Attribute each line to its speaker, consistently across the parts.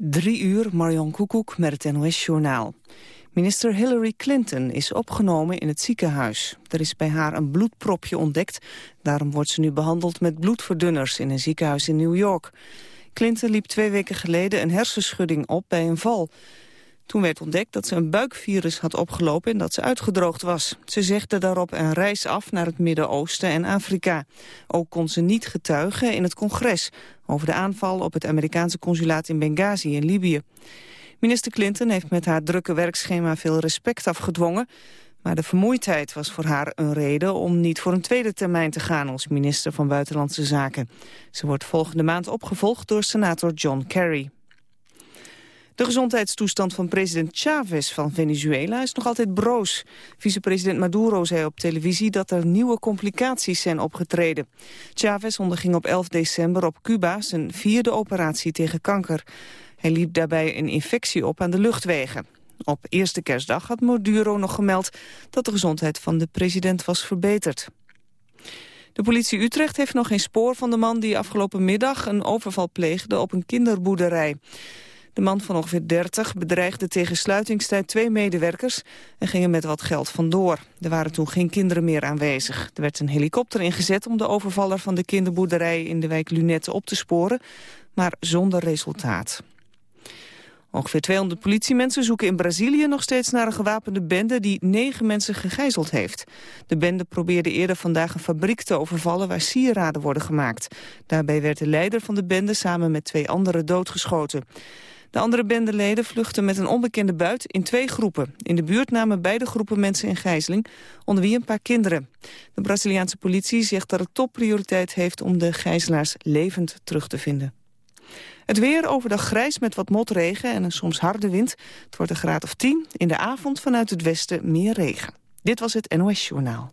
Speaker 1: Drie uur, Marion Koekoek met het NOS-journaal. Minister Hillary Clinton is opgenomen in het ziekenhuis. Er is bij haar een bloedpropje ontdekt. Daarom wordt ze nu behandeld met bloedverdunners in een ziekenhuis in New York. Clinton liep twee weken geleden een hersenschudding op bij een val. Toen werd ontdekt dat ze een buikvirus had opgelopen en dat ze uitgedroogd was. Ze zegde daarop een reis af naar het Midden-Oosten en Afrika. Ook kon ze niet getuigen in het congres over de aanval op het Amerikaanse consulaat in Benghazi in Libië. Minister Clinton heeft met haar drukke werkschema veel respect afgedwongen. Maar de vermoeidheid was voor haar een reden om niet voor een tweede termijn te gaan als minister van Buitenlandse Zaken. Ze wordt volgende maand opgevolgd door senator John Kerry. De gezondheidstoestand van president Chavez van Venezuela is nog altijd broos. Vicepresident Maduro zei op televisie dat er nieuwe complicaties zijn opgetreden. Chavez onderging op 11 december op Cuba zijn vierde operatie tegen kanker. Hij liep daarbij een infectie op aan de luchtwegen. Op eerste kerstdag had Maduro nog gemeld dat de gezondheid van de president was verbeterd. De politie Utrecht heeft nog geen spoor van de man die afgelopen middag een overval pleegde op een kinderboerderij. De man van ongeveer 30 bedreigde tegen sluitingstijd twee medewerkers en ging er met wat geld vandoor. Er waren toen geen kinderen meer aanwezig. Er werd een helikopter ingezet om de overvaller van de kinderboerderij in de wijk Lunette op te sporen, maar zonder resultaat. Ongeveer 200 politiemensen zoeken in Brazilië nog steeds naar een gewapende bende die negen mensen gegijzeld heeft. De bende probeerde eerder vandaag een fabriek te overvallen waar sieraden worden gemaakt. Daarbij werd de leider van de bende samen met twee anderen doodgeschoten. De andere bendeleden vluchten met een onbekende buit in twee groepen. In de buurt namen beide groepen mensen in gijzeling, onder wie een paar kinderen. De Braziliaanse politie zegt dat het topprioriteit heeft om de gijzelaars levend terug te vinden. Het weer overdag grijs met wat motregen en een soms harde wind. Het wordt een graad of 10. In de avond vanuit het westen meer regen. Dit was het NOS Journaal.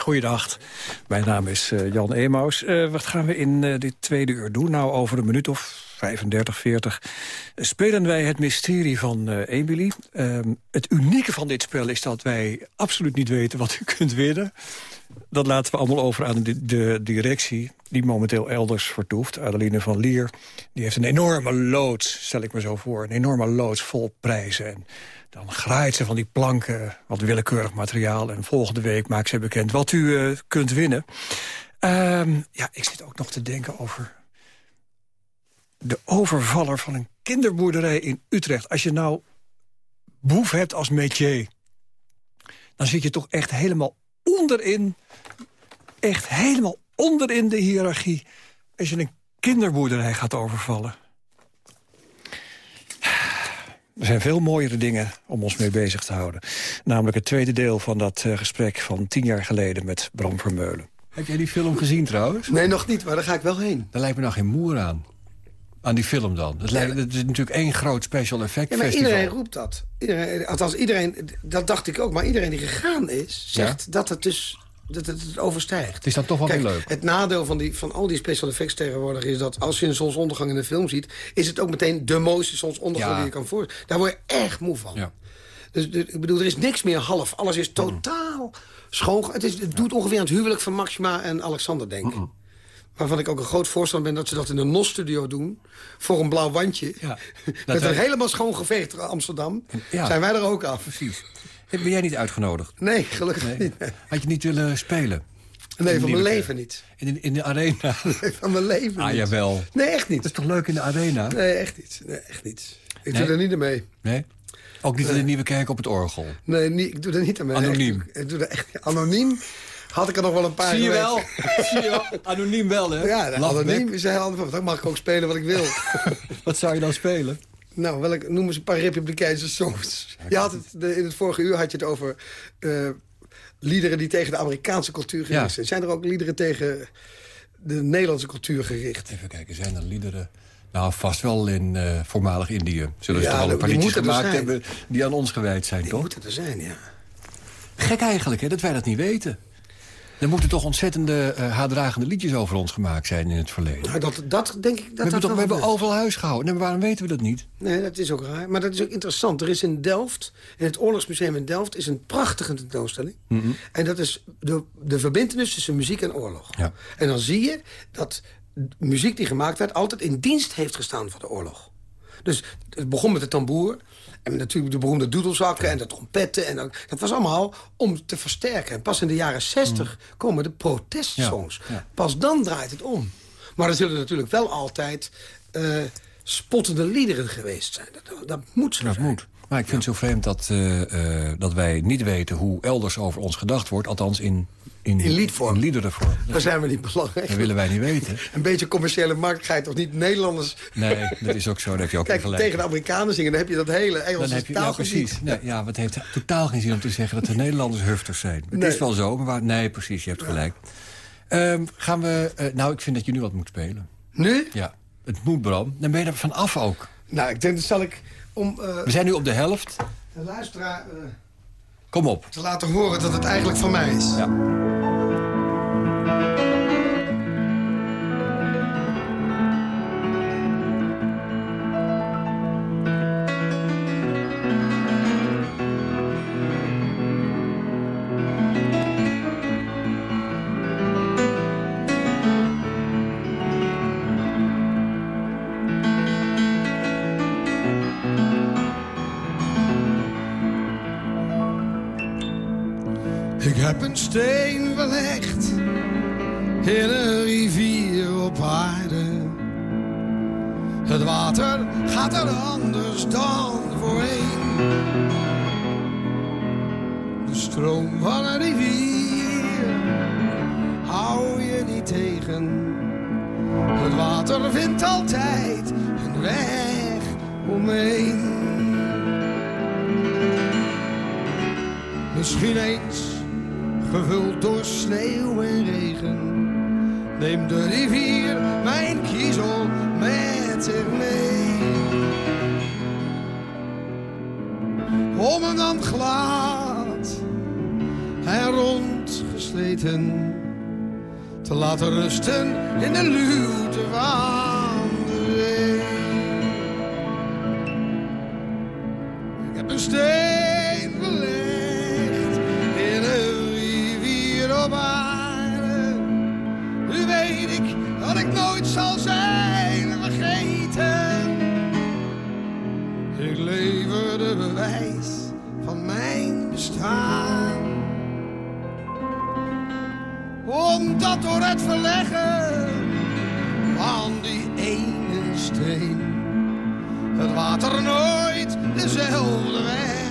Speaker 2: Goeiedag, mijn naam is uh, Jan Emaus. Uh, wat gaan we in uh, dit tweede uur doen? Nou, over een minuut of 35, 40 spelen wij het mysterie van Emily. Ehm, het unieke van dit spel is dat wij absoluut niet weten wat u kunt winnen. Dat laten we allemaal over aan de, de directie die momenteel elders vertoeft. Adeline van Lier, die heeft een enorme loods, stel ik me zo voor. Een enorme loods vol prijzen. En dan graait ze van die planken, wat willekeurig materiaal. En volgende week maakt ze bekend wat u uh, kunt winnen. Uh, ja, ik zit ook nog te denken over de overvaller van een kinderboerderij in Utrecht. Als je nou boef hebt als métier... dan zit je toch echt helemaal onderin... echt helemaal onderin de hiërarchie... als je een kinderboerderij gaat overvallen. Er zijn veel mooiere dingen om ons mee bezig te houden. Namelijk het tweede deel van dat uh, gesprek van tien jaar geleden met Bram Vermeulen.
Speaker 3: Heb jij die film gezien trouwens?
Speaker 4: Nee, nog niet, maar daar ga ik wel heen.
Speaker 3: Daar lijkt me nou geen moer aan. Aan die film dan. Het, lijkt, het is natuurlijk één groot special effect
Speaker 4: ja, maar
Speaker 3: festival.
Speaker 4: iedereen roept dat. Iedereen, althans, iedereen, dat dacht ik ook. Maar iedereen die gegaan is, zegt ja? dat het dus dat het, overstijgt.
Speaker 3: Het is dan toch wel
Speaker 4: Kijk,
Speaker 3: heel leuk.
Speaker 4: Het nadeel van, die, van al die special effects tegenwoordig is dat... als je een zonsondergang in een film ziet... is het ook meteen de mooiste zonsondergang
Speaker 3: Ja.
Speaker 4: die je kan voorstellen. Daar word je echt moe van.
Speaker 3: Ja.
Speaker 4: Dus ik bedoel, er is niks meer half. Alles is totaal schoon. Het, is, het doet ongeveer aan het huwelijk van Maxima en Alexander denken. Waarvan ik ook een groot voorstander ben dat ze dat in een NOS-studio doen. Voor een blauw wandje.
Speaker 3: Ja.
Speaker 4: Met
Speaker 3: Dat
Speaker 4: een
Speaker 3: wij-
Speaker 4: helemaal schoon geveegd Amsterdam.
Speaker 3: Ja.
Speaker 4: Zijn wij er ook af.
Speaker 3: Precies. Ben jij niet uitgenodigd?
Speaker 4: Nee, gelukkig
Speaker 3: Nee.
Speaker 4: niet. Nee,
Speaker 3: Had je niet willen spelen?
Speaker 4: Nee, van mijn leven niet.
Speaker 3: In, de- in de arena?
Speaker 4: Nee, van mijn leven
Speaker 3: Ah,
Speaker 4: niet.
Speaker 3: jawel.
Speaker 4: Nee, echt
Speaker 3: Dat
Speaker 4: niet.
Speaker 3: is toch leuk in de arena?
Speaker 4: Nee, echt niet. Nee, echt niet. Ik
Speaker 3: Nee?
Speaker 4: doe er niet aan mee.
Speaker 3: Nee? Ook niet in de Nieuwe Kerk op het orgel?
Speaker 4: Nee, niet, ik doe er niet aan mee.
Speaker 3: Anoniem.
Speaker 4: Echt, ik doe er echt anoniem. Had ik er nog wel een paar
Speaker 3: Zie je
Speaker 4: geweest.
Speaker 3: wel? Zie je wel? Anoniem wel, hè?
Speaker 4: Ja,
Speaker 3: Lafbek.
Speaker 4: anoniem is een heel ander. Dan mag ik ook spelen wat ik wil.
Speaker 3: Wat zou je dan spelen?
Speaker 4: Nou, welk, noem eens een paar republikeinse songs. Je had het, de, in het vorige uur had je het over eh, liederen die tegen de Amerikaanse cultuur gericht
Speaker 3: Ja.
Speaker 4: zijn. Zijn er ook liederen tegen de Nederlandse cultuur gericht?
Speaker 3: Even kijken, zijn er liederen... Nou, vast wel in eh, voormalig Indië. Zullen ze
Speaker 4: Ja,
Speaker 3: toch wel een
Speaker 4: die
Speaker 3: paar liedjes
Speaker 4: moeten
Speaker 3: gemaakt hebben... die aan ons gewijd zijn,
Speaker 4: Die
Speaker 3: toch?
Speaker 4: moeten er zijn, ja.
Speaker 3: Gek eigenlijk, hè, dat wij dat niet weten. Er moeten toch ontzettende uh, haatdragende liedjes over ons gemaakt zijn in het verleden.
Speaker 4: Nou, dat, dat denk ik... Dat
Speaker 3: we hebben,
Speaker 4: dat
Speaker 3: toch, we hebben overal huis gehouden. En waarom weten we dat niet?
Speaker 4: Nee, dat is ook raar. Maar dat is ook interessant. Er is in Delft, in het Oorlogsmuseum in Delft... is een prachtige tentoonstelling. En dat is de, de verbindenis tussen muziek en oorlog.
Speaker 3: Ja.
Speaker 4: En dan zie je dat muziek die gemaakt werd... altijd in dienst heeft gestaan voor de oorlog. Dus het begon met de tamboer... En natuurlijk de beroemde doedelzakken en de trompetten. En dat, dat was allemaal om te versterken. En pas in de jaren 60 komen de protestsongs.
Speaker 3: Ja, ja.
Speaker 4: Pas dan draait het om. Maar er zullen natuurlijk wel altijd eh, spottende liederen geweest zijn. Dat, dat moet zo
Speaker 3: Dat
Speaker 4: zijn.
Speaker 3: moet. Maar ik vind het zo vreemd dat, eh, eh, dat wij niet weten hoe elders over ons gedacht wordt. Althans in, in,
Speaker 4: In liedvorm.
Speaker 3: In liederenvorm.
Speaker 4: Daar zijn we niet belangrijk.
Speaker 3: Dat willen wij niet weten.
Speaker 4: Een beetje commerciële markt ga je toch niet Nederlanders...
Speaker 3: Nee, dat is ook zo. Daar heb je ook
Speaker 4: Kijk,
Speaker 3: gelijk.
Speaker 4: tegen de Amerikanen zingen, dan heb je dat hele Engelse
Speaker 3: je, ja, precies. Nee, ja, wat heeft totaal geen zin om te zeggen dat de Nederlanders hufters zijn. Het
Speaker 4: Nee.
Speaker 3: is wel zo, maar nee, precies, je hebt gelijk. Ehm, gaan we, eh, nou, ik vind dat je nu wat moet spelen.
Speaker 4: Nu?
Speaker 3: Ja, het moet, Bram. Dan ben je er vanaf ook.
Speaker 4: Nou, ik denk dat zal ik om eh,
Speaker 3: We zijn nu op de helft.
Speaker 4: de luisteraar eh,
Speaker 3: Kom op.
Speaker 4: te laten horen dat het eigenlijk van mij is.
Speaker 3: Ja.
Speaker 4: Ik dan voorheen. De stroom van een rivier hou je niet tegen. Het water vindt altijd een weg omheen. Misschien eens gevuld door sneeuw en regen. Neem de rivier mijn kiezel met zich mee. Hem dan glad en rond gesleten te laten rusten in de luwte van de zee. Ik heb een steen belegd in een rivier op aarde. Nu weet ik dat ik nooit zal zijn vergeten. Ik lever de bewijs bestaan. Omdat door het verleggen van die ene steen het water nooit dezelfde weg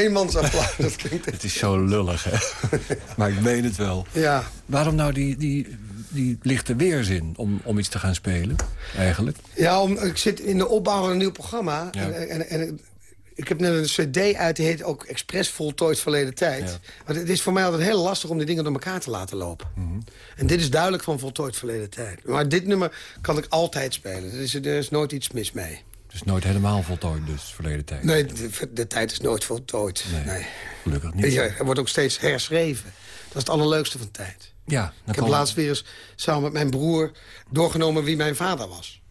Speaker 4: eenmansapplaus, dat klinkt...
Speaker 3: Het is zo lullig, hè? maar ik meen het wel.
Speaker 4: Ja,
Speaker 3: Waarom nou die, die, die lichte weerzin om, om iets te gaan spelen, eigenlijk?
Speaker 4: Ja, om, ik zit in de opbouw van een nieuw programma.
Speaker 3: Ja.
Speaker 4: En, en, en ik heb net een cd uit, die heet ook Express Voltooid Verleden Tijd.
Speaker 3: Ja.
Speaker 4: Want het is voor mij altijd heel lastig om die dingen door elkaar te laten lopen. En dit is duidelijk van Voltooid Verleden Tijd. Maar dit nummer kan ik altijd spelen. Er is, er is nooit iets mis mee.
Speaker 3: Dus nooit helemaal voltooid, dus verleden tijd.
Speaker 4: Nee, de, de tijd is nooit voltooid.
Speaker 3: Nee,
Speaker 4: Nee.
Speaker 3: Gelukkig niet.
Speaker 4: Ja, er wordt ook steeds herschreven. Dat is het allerleukste van tijd.
Speaker 3: Ja,
Speaker 4: Ik heb laatst weer eens samen met mijn broer doorgenomen wie mijn vader was.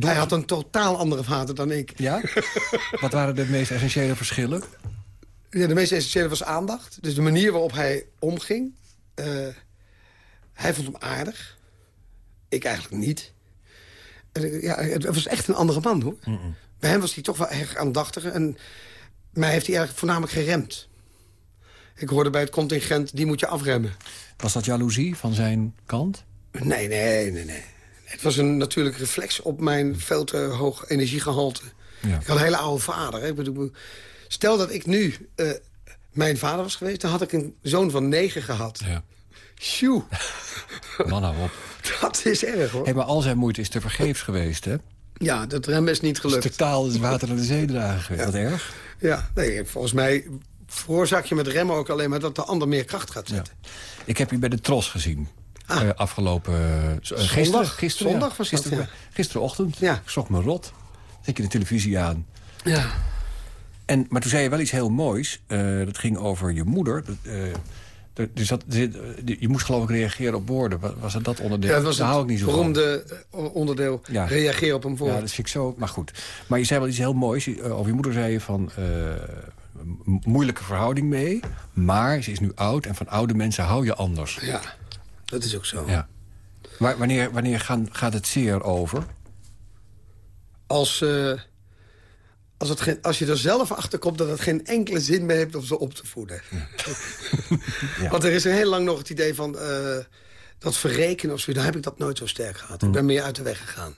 Speaker 4: Hij had een totaal andere vader dan ik.
Speaker 3: Ja? Wat waren de meest essentiële verschillen?
Speaker 4: Ja, de meest essentiële was aandacht. Dus de manier waarop hij omging. Eh, hij vond hem aardig. Ik eigenlijk niet. Ja, het was echt een andere man, hoor. Bij hem was hij toch wel erg aandachtig. En mij heeft hij eigenlijk voornamelijk geremd. Ik hoorde bij het contingent, die moet je afremmen.
Speaker 3: Was dat jaloezie van zijn kant?
Speaker 4: Nee, nee, nee, nee. Het was een natuurlijk reflex op mijn veel te hoog energiegehalte.
Speaker 3: Ja.
Speaker 4: Ik had een hele oude vader. Hè. Ik bedoel, stel dat ik nu eh, mijn vader was geweest... dan had ik een zoon van negen gehad.
Speaker 3: Ja.
Speaker 4: Sjoe,
Speaker 3: Man, op.
Speaker 4: dat is erg, hoor.
Speaker 3: Hey, maar al zijn moeite is te vergeefs geweest, hè?
Speaker 4: Ja, dat remmen is niet
Speaker 3: Dus
Speaker 4: gelukt.
Speaker 3: totaal het water naar de zee dragen geweest. Wat erg.
Speaker 4: Ja, nee, volgens mij veroorzaak je met remmen ook alleen maar... dat de ander meer kracht gaat
Speaker 3: Ja.
Speaker 4: zetten.
Speaker 3: Ik heb je bij de Tros gezien.
Speaker 4: Ah.
Speaker 3: Eh, afgelopen... eh, eh, gisteren,
Speaker 4: Zondag?
Speaker 3: gisteren,
Speaker 4: Zondag
Speaker 3: ja.
Speaker 4: was dat,
Speaker 3: gisteren,
Speaker 4: ja.
Speaker 3: Gisterenochtend.
Speaker 4: Ja.
Speaker 3: Ik schrok me rot. Zet je de televisie aan.
Speaker 4: Ja.
Speaker 3: En, maar toen zei je wel iets heel moois. Eh, dat ging over je moeder. Dat, dus dat, je moest geloof ik reageren op woorden. Was, dat onderdeel?
Speaker 4: Ja, dat was
Speaker 3: Daar hou ik niet zo
Speaker 4: beroemde eh, onderdeel.
Speaker 3: Ja.
Speaker 4: Reageer op een
Speaker 3: van.
Speaker 4: woord.
Speaker 3: Ja, dat vind ik zo. Maar goed. Maar je zei wel iets heel moois. Eh, Over je moeder zei je van... eh, moeilijke verhouding mee. Maar ze is nu oud. En van oude mensen hou je anders.
Speaker 4: Ja, dat is ook zo.
Speaker 3: Ja. Maar wanneer, wanneer gaan, gaat het zeer over?
Speaker 4: als, als, het geen, als je er zelf achter komt dat het geen enkele zin meer heeft om ze op te voeden.
Speaker 3: Ja.
Speaker 4: Want er is heel lang nog het idee van eh, dat verrekenen of zo. Daar heb ik dat nooit zo sterk gehad. Ik ben meer uit de weg gegaan.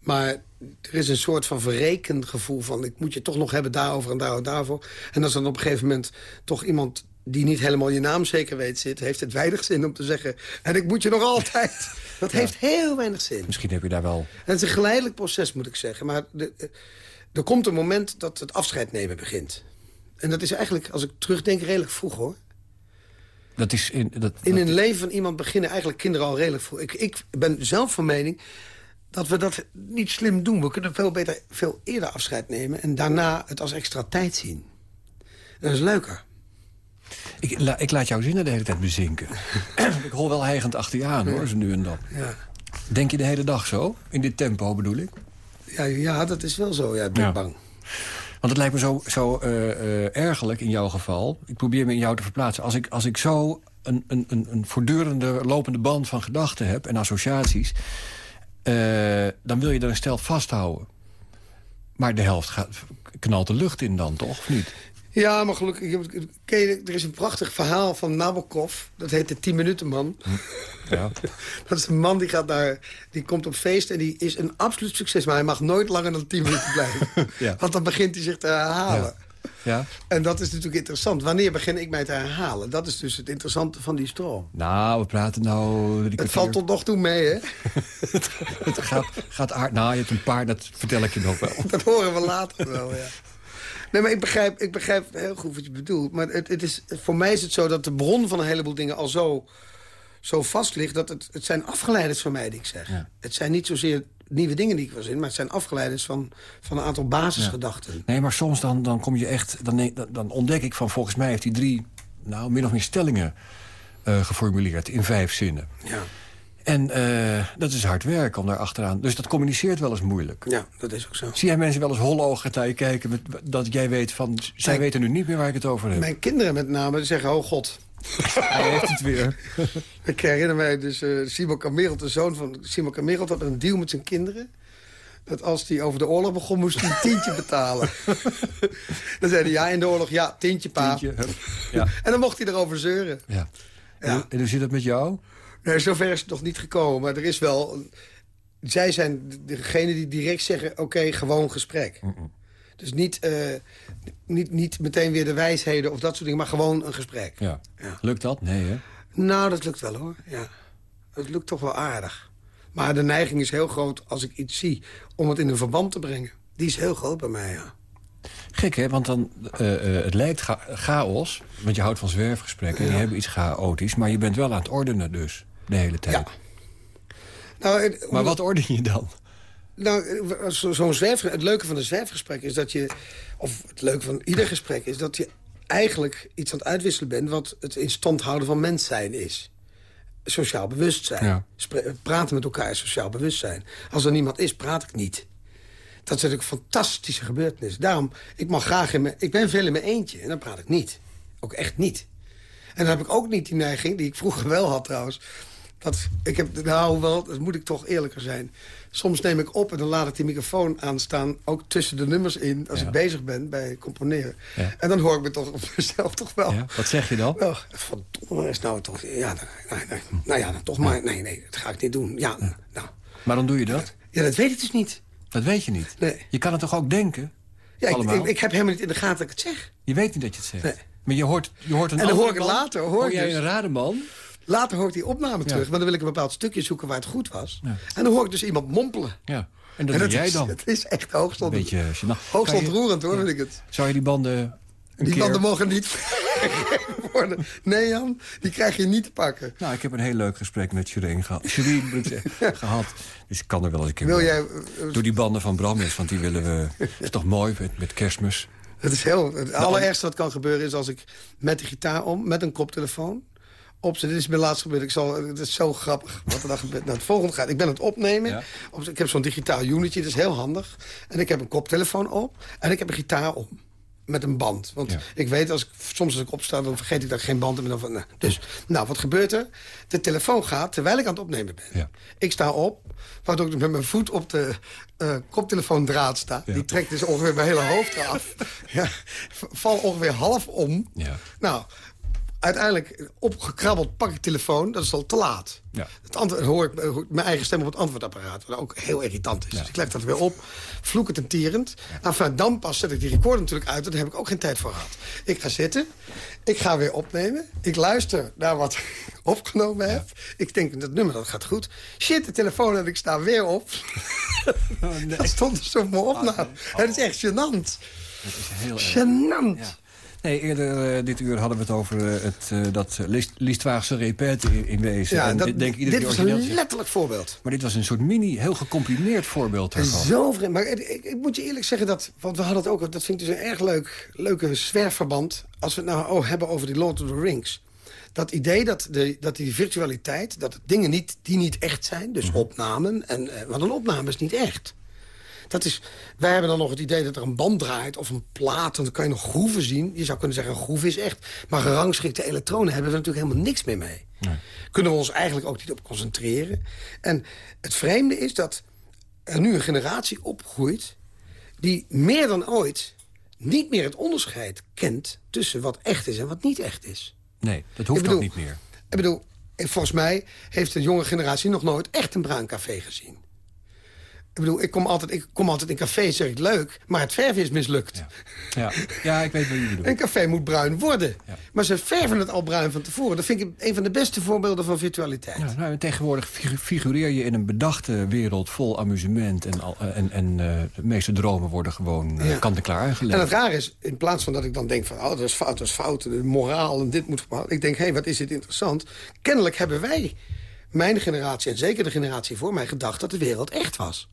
Speaker 4: Maar er is een soort van verrekengevoel van... ik moet je toch nog hebben daarover en daar en daarvoor. En als dan op een gegeven moment toch iemand... die niet helemaal je naam zeker weet zit... heeft het weinig zin om te zeggen... en ik moet je nog altijd. Dat heeft heel weinig zin.
Speaker 3: Misschien heb je daar wel...
Speaker 4: En het is een geleidelijk proces, moet ik zeggen. Maar de, eh, er komt een moment dat het afscheid nemen begint. En dat is eigenlijk, als ik terugdenk, redelijk vroeg, hoor.
Speaker 3: Dat is in, dat,
Speaker 4: In
Speaker 3: dat-
Speaker 4: een leven van iemand beginnen eigenlijk kinderen al redelijk vroeg. Ik, ik ben zelf van mening dat we dat niet slim doen. We kunnen veel beter, veel eerder afscheid nemen... en daarna het als extra tijd zien. Dat is leuker.
Speaker 3: ik, la- ik laat jouw zinnen de hele tijd bezinken. ik hol wel hijgend achter je aan, hoor, zo nu en dan.
Speaker 4: Ja,
Speaker 3: Denk je de hele dag zo? In dit tempo bedoel ik?
Speaker 4: Ja, ja dat is wel zo. Ja, ik ben
Speaker 3: Ja.
Speaker 4: bang.
Speaker 3: Want het lijkt me zo, zo eh, eh, ergerlijk in jouw geval. Ik probeer me in jou te verplaatsen. Als ik, als ik zo een, een, een, een voortdurende lopende band van gedachten heb... en associaties... eh, dan wil je er een stel vasthouden. Maar de helft gaat, knalt de lucht in dan, toch? Of niet?
Speaker 4: Ja, maar gelukkig... je- ken je- Er is een prachtig verhaal van Nabokov. Dat heet de 10 minuten man.
Speaker 3: Ja.
Speaker 4: Dat is een man die, gaat daar, die komt op feest en die is een absoluut succes. Maar hij mag nooit langer dan 10 minuten blijven.
Speaker 3: Ja.
Speaker 4: Want dan begint hij zich te herhalen.
Speaker 3: ja?
Speaker 4: En dat is natuurlijk interessant. Wanneer begin ik mij te herhalen? Dat is dus het interessante van die stroom.
Speaker 3: Nou, we praten nou...
Speaker 4: Het
Speaker 3: kwartier.
Speaker 4: valt tot nog toe mee, hè?
Speaker 3: Het gaat, gaat aard... Nou, je hebt een paar, dat vertel ik je nog wel.
Speaker 4: Dat horen we later wel, ja. Nee, maar ik begrijp, ik begrijp heel goed wat je bedoelt. Maar het, het is, voor mij is het zo dat de bron van een heleboel dingen al zo, zo vast ligt... dat het, het zijn afgeleiders van mij die ik zeg.
Speaker 3: Ja.
Speaker 4: Het zijn niet zozeer nieuwe dingen die ik verzin... maar het zijn afgeleiders van, van een aantal basisgedachten.
Speaker 3: Nee, maar soms dan, dan kom je echt... Dan, dan ontdek ik van volgens mij heeft hij drie... nou, min of meer stellingen eh, geformuleerd in vijf zinnen.
Speaker 4: Ja.
Speaker 3: En eh, dat is hard werk om daar achteraan... Dus dat communiceert wel eens moeilijk.
Speaker 4: ja, dat is ook zo.
Speaker 3: Zie jij mensen wel eens holloogen naar je kijken... Met, dat jij weet van... Zij
Speaker 4: Mijn-
Speaker 3: weten nu niet meer waar ik het over heb.
Speaker 4: Mijn kinderen met name zeggen, oh god.
Speaker 3: Hij heeft het weer.
Speaker 4: Ik herinner mij dus eh, Simon Kamerelt, de zoon van Simon Kamerelt... had een deal met zijn kinderen. Dat als hij over de oorlog begon, moest hij een tientje betalen. dan zei hij, ja, in de oorlog, ja, tientje, pa.
Speaker 3: Tientje. Ja,
Speaker 4: En dan mocht hij erover zeuren.
Speaker 3: ja. En, hoe- en hoe zit het met jou?
Speaker 4: Nee, zover is het nog niet gekomen. Maar er is wel... Zij zijn degene die direct zeggen, oké, gewoon gesprek. Dus niet, eh, niet, niet meteen weer de wijsheden of dat soort dingen... maar gewoon een gesprek.
Speaker 3: Ja.
Speaker 4: Ja.
Speaker 3: Lukt dat? Nee, hè?
Speaker 4: Nou, dat lukt wel hoor. Ja. Het lukt toch wel aardig. Maar de neiging is heel groot als ik iets zie... om het in een verband te brengen. Die is heel groot bij mij, ja.
Speaker 3: Gek, hè? Want dan, eh, het lijkt cha- chaos, want je houdt van zwerfgesprekken... en die hebben iets chaotisch, maar je bent wel aan het ordenen dus, de hele tijd.
Speaker 4: Ja. Nou,
Speaker 3: Maar wat orden je dan?
Speaker 4: Nou, zo- zo'n zwerf, het leuke van een zwerfgesprek is dat je... of het leuke van ieder gesprek is dat je eigenlijk iets aan het uitwisselen bent... wat het in stand houden van mens zijn is. Sociaal bewustzijn.
Speaker 3: Ja.
Speaker 4: Praten met elkaar is sociaal bewustzijn. Als er niemand is, praat ik niet. Dat is natuurlijk een fantastische gebeurtenis. Daarom, ik mag graag in mijn... Ik ben veel in mijn eentje en dan praat ik niet. Ook echt niet. En dan heb ik ook niet die neiging, die ik vroeger wel had trouwens... Dat, ik heb, nou wel, dat moet ik toch eerlijker zijn. Soms neem ik op en dan laat ik die microfoon aanstaan... ook tussen de nummers in, als
Speaker 3: Ja.
Speaker 4: ik bezig ben bij componeren.
Speaker 3: Ja.
Speaker 4: En dan hoor ik me toch op mezelf toch wel...
Speaker 3: Ja, wat zeg je dan?
Speaker 4: Wel, verdomme, is nou toch... Ja, nou, nou, nou, nou ja, dan toch maar... Nee, nee, dat ga ik niet doen. Ja, nou...
Speaker 3: Maar dan doe je dat?
Speaker 4: Ja, dat weet ik dus niet.
Speaker 3: Dat weet je niet.
Speaker 4: Nee.
Speaker 3: Je kan het toch ook denken?
Speaker 4: Ja, ik, ik, ik heb helemaal niet in de gaten dat ik het zeg.
Speaker 3: Je weet niet dat je het zegt.
Speaker 4: Nee.
Speaker 3: Maar je hoort, je hoort een
Speaker 4: En dan hoor ik het later, hoor ik
Speaker 3: jij
Speaker 4: dus.
Speaker 3: een rademan?
Speaker 4: Later hoor ik die opname terug, want dan wil ik een bepaald stukje zoeken waar het goed was. En dan hoor ik dus iemand mompelen.
Speaker 3: Ja. En dat
Speaker 4: en dat
Speaker 3: jij
Speaker 4: is,
Speaker 3: dan.
Speaker 4: Het is echt hoogst
Speaker 3: Een beetje gênant.
Speaker 4: hoogst
Speaker 3: Kan je-
Speaker 4: ontroerend hoor, vind ik het.
Speaker 3: Zou je die banden een
Speaker 4: Die
Speaker 3: keer...
Speaker 4: banden mogen niet worden. Nee Jan, die krijg je niet te pakken.
Speaker 3: Nou, ik heb een heel leuk gesprek met Shireen gehad. Shireen gehad. Dus ik kan er wel eens een keer
Speaker 4: Wil jij... eh,
Speaker 3: Doe die banden van Bram eens, want die willen we... is toch mooi met, met kerstmis?
Speaker 4: Het is heel... Het allerergste wat kan gebeuren is als ik met de gitaar om, met een koptelefoon... Opzet. Dit is mijn laatste gebeurd. Ik zal, het is zo grappig wat er dan gebeurt. Nou, het volgende gaat. Ik ben aan het opnemen.
Speaker 3: Ja.
Speaker 4: Op- Ik heb zo'n digitaal unitje, dat is heel handig. En ik heb een koptelefoon op. En ik heb een gitaar om. Met een band. Want
Speaker 3: Ja.
Speaker 4: ik weet, als ik, soms als ik opsta, dan vergeet ik dat ik geen band heb. En dan van, nou. Dus, nou, wat gebeurt er? De telefoon gaat terwijl ik aan het opnemen ben.
Speaker 3: Ja.
Speaker 4: Ik sta op, waardoor ik met mijn voet op de eh koptelefoondraad sta. Die trekt dus ongeveer mijn hele hoofd eraf. val ongeveer half om.
Speaker 3: Ja.
Speaker 4: Nou, uiteindelijk opgekrabbeld pak ik telefoon. Dat is al te laat.
Speaker 3: Ja.
Speaker 4: Het antwoord, hoor ik hoor ik mijn eigen stem op het antwoordapparaat. Wat ook heel irritant is. Dus ik leg dat weer op. Vloek het en tierend. Enfin, dan pas zet ik die recorder natuurlijk uit. En daar heb ik ook geen tijd voor gehad. Ik ga zitten. Ik ga weer opnemen. Ik luister naar wat ik opgenomen heb. Ik denk, dat nummer dat gaat goed. Shit, de telefoon en ik sta weer op. Dat stond dus op mijn opname. Het is echt gênant.
Speaker 3: Dat is heel erg.
Speaker 4: Gênant.
Speaker 3: Nee, eerder eh, dit uur hadden we het over eh, het, eh, dat Listwaagse repet in, in wezen.
Speaker 4: Ja,
Speaker 3: en
Speaker 4: dat,
Speaker 3: denk
Speaker 4: dit was een letterlijk voorbeeld.
Speaker 3: Maar dit was een soort mini, heel gecomprimeerd voorbeeld daarvan.
Speaker 4: Zo vreemd. Maar ik, ik, ik moet je eerlijk zeggen dat... Want we hadden het ook... Dat vind ik dus een erg leuk, leuke zwerfverband. Als we het nou oh, hebben over die Lord of the Rings. Dat idee dat, de, dat die virtualiteit... Dat dingen niet, die niet echt zijn. Dus
Speaker 3: Mhm.
Speaker 4: opnamen. En, want een opname is niet echt. Dat is, wij hebben dan nog het idee dat er een band draait of een plaat. En dan kan je nog groeven zien. Je zou kunnen zeggen, een groef is echt. Maar gerangschikte elektronen hebben we natuurlijk helemaal niks meer mee.
Speaker 3: Nee.
Speaker 4: Kunnen we ons eigenlijk ook niet op concentreren. En het vreemde is dat er nu een generatie opgroeit... die meer dan ooit niet meer het onderscheid kent... tussen wat echt is en wat niet echt is.
Speaker 3: Nee, dat hoeft
Speaker 4: bedoel-
Speaker 3: ook niet meer.
Speaker 4: Ik bedoel, volgens mij heeft de jonge generatie nog nooit echt een bruin café gezien. Ik bedoel, ik kom altijd, ik kom altijd in cafés, zeg ik leuk, maar het verven is mislukt.
Speaker 3: Ja, ja. ja ik weet wat je bedoelt.
Speaker 4: Een café moet bruin worden.
Speaker 3: Ja.
Speaker 4: Maar ze verven het al bruin van tevoren. Dat vind ik een van de beste voorbeelden van virtualiteit.
Speaker 3: Ja, nou, tegenwoordig figu- figureer je in een bedachte wereld vol amusement... en, al, en, en eh, de meeste dromen worden gewoon eh, kant-en-klaar
Speaker 4: En
Speaker 3: aangelegd.
Speaker 4: het raar is, in plaats van dat ik dan denk van... oh, dat is fout, dat is fout, de moraal en dit moet. Ik denk, hé, hey, wat is dit interessant. Kennelijk hebben wij, mijn generatie en zeker de generatie voor mij... gedacht dat de wereld echt was.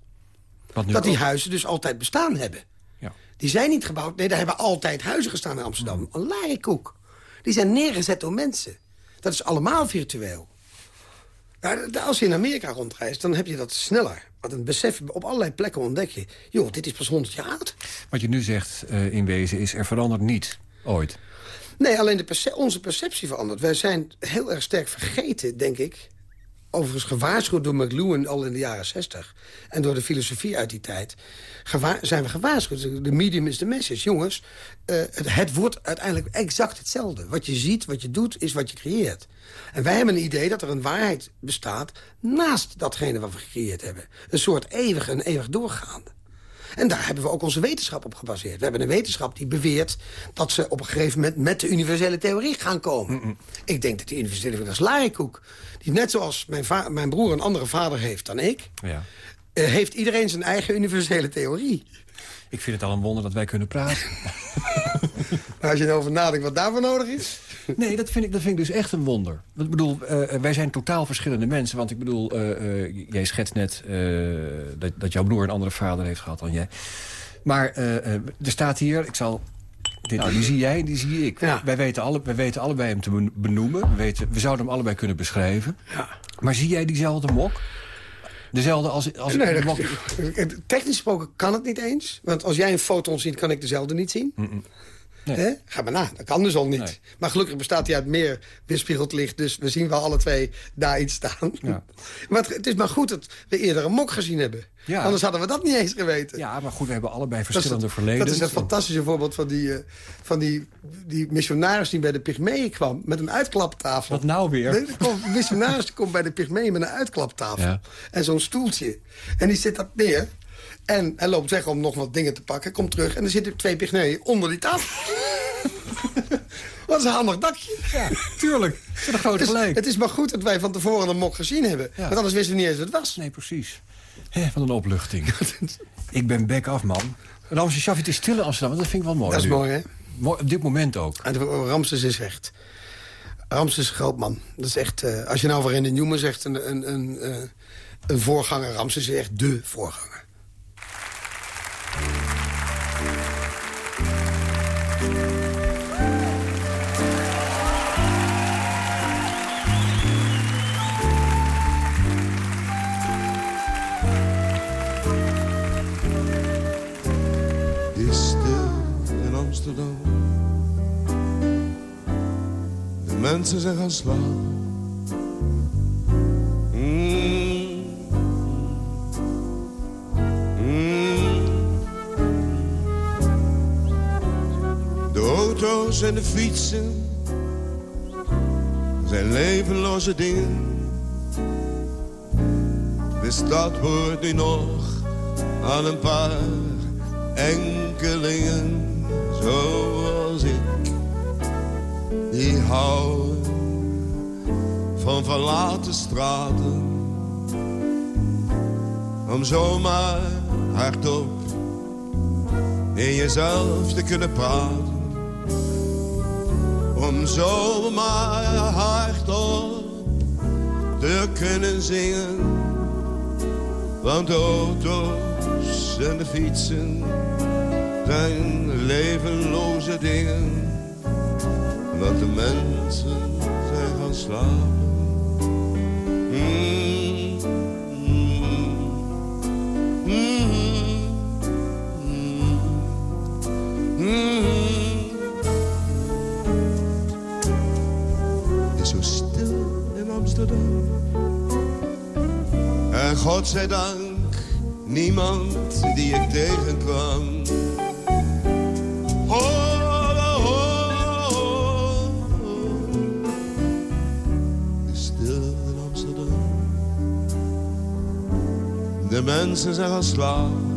Speaker 4: Dat die huizen dus altijd bestaan hebben.
Speaker 3: Ja.
Speaker 4: Die zijn niet gebouwd. Nee, daar hebben altijd huizen gestaan in Amsterdam. Een larikoek. Die zijn neergezet door mensen. Dat is allemaal virtueel. Nou, als je in Amerika rondreist, dan heb je dat sneller. Want een besef, op allerlei plekken ontdek je... joh, dit is pas 100 jaar oud.
Speaker 3: Wat je nu zegt eh, in wezen is, er verandert niet ooit.
Speaker 4: Nee, alleen de perce- onze perceptie verandert. Wij zijn heel erg sterk vergeten, denk ik... overigens gewaarschuwd door McLuhan al in de jaren 60... en door de filosofie uit die tijd... zijn we gewaarschuwd. De medium is de message. Jongens, eh, het, het wordt uiteindelijk exact hetzelfde. Wat je ziet, wat je doet, is wat je creëert. En wij hebben een idee dat er een waarheid bestaat... naast datgene wat we gecreëerd hebben. Een soort eeuwig en eeuwig doorgaande. En daar hebben we ook onze wetenschap op gebaseerd. We hebben een wetenschap die beweert dat ze op een gegeven moment... met de universele theorie gaan komen. Ik denk dat die universele theorie, dat is Larikoek. Die net zoals mijn, mijn broer een andere vader heeft dan ik...
Speaker 3: Ja.
Speaker 4: eh, heeft iedereen zijn eigen universele theorie.
Speaker 3: Ik vind het al een wonder dat wij kunnen praten.
Speaker 4: Maar als je erover nadenkt wat daarvoor nodig is...
Speaker 3: Nee, dat vind, ik, dat vind ik dus echt een wonder. Want, ik bedoel, eh, wij zijn totaal verschillende mensen. Want ik bedoel, eh, eh, jij schetst net dat, dat jouw broer een andere vader heeft gehad dan jij. Maar er staat hier, ik zal... Dit, nou, die zie jij, die zie ik. Wij, weten alle, wij weten allebei hem te benoemen. We, weten, we zouden hem allebei kunnen beschrijven. Ja. Maar zie jij diezelfde mok? Dezelfde als... als nee,
Speaker 4: mok... Technisch gesproken kan het niet eens. Want als jij een foto ziet, kan ik dezelfde niet zien. Nee. Ga maar na, dat kan dus al niet. Maar gelukkig bestaat hij uit meer weerspiegeld licht... dus we zien wel alle twee daar iets staan. Ja. maar het, is maar goed dat we eerder een mok gezien hebben. Ja. Anders hadden we dat niet eens geweten.
Speaker 3: Ja, maar goed, we hebben allebei verschillende verleden.
Speaker 4: Dat is een fantastische voorbeeld van die, uh, van die, die missionaris die bij de Pygmeeën kwam... met een uitklaptafel.
Speaker 3: Wat nou weer?
Speaker 4: Nee, komt, missionaris komt bij de Pygmeeën met een uitklaptafel. En zo'n stoeltje. En die zit dat neer... En hij loopt weg om nog wat dingen te pakken. Komt terug en er zitten twee pygmeeën onder die tafel. Wat is een handig dakje.
Speaker 3: Ja, tuurlijk. Dat is een het,
Speaker 4: is, het is maar goed dat wij van tevoren een mok gezien hebben. Want anders wisten we niet eens wat het was.
Speaker 3: Nee, precies. Hé, wat een opluchting. ik ben back af, man. Ramses Shaffi, het is stil in Amsterdam. Dat vind ik wel mooi.
Speaker 4: Dat is mooi, hè?
Speaker 3: Op dit moment ook.
Speaker 4: En Ramses is echt... Ramses is groot, man. Dat is echt... Uh, als je nou voor René Newman zegt, een, een, een, uh, een voorganger... Ramses is echt dé voorganger.
Speaker 5: Mensen zijn gaan slapen. Mm. Mm. De auto's en de fietsen zijn levenloze dingen. De stad wordt nu nog aan een paar enkelingen zoals ik, die houden van verlaten straten. Om zomaar hardop in jezelf te kunnen praten. Om zomaar hardop te kunnen zingen. Want de auto's en de fietsen zijn levenloze dingen. Dat de mensen zijn gaan slapen. Mm, is zo stil in Amsterdam. En God zij dank, niemand die ik tegenkwam. Mensen zijn gaan slapen.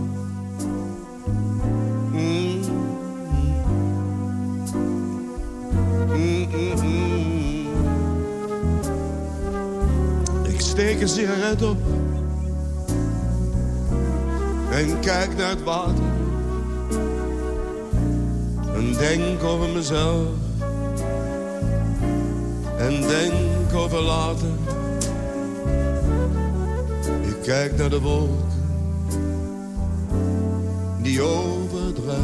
Speaker 5: Ik steek een sigaret op en kijk naar het water. En denk over mezelf en denk over later. Kijk naar de wolken die overdrijft.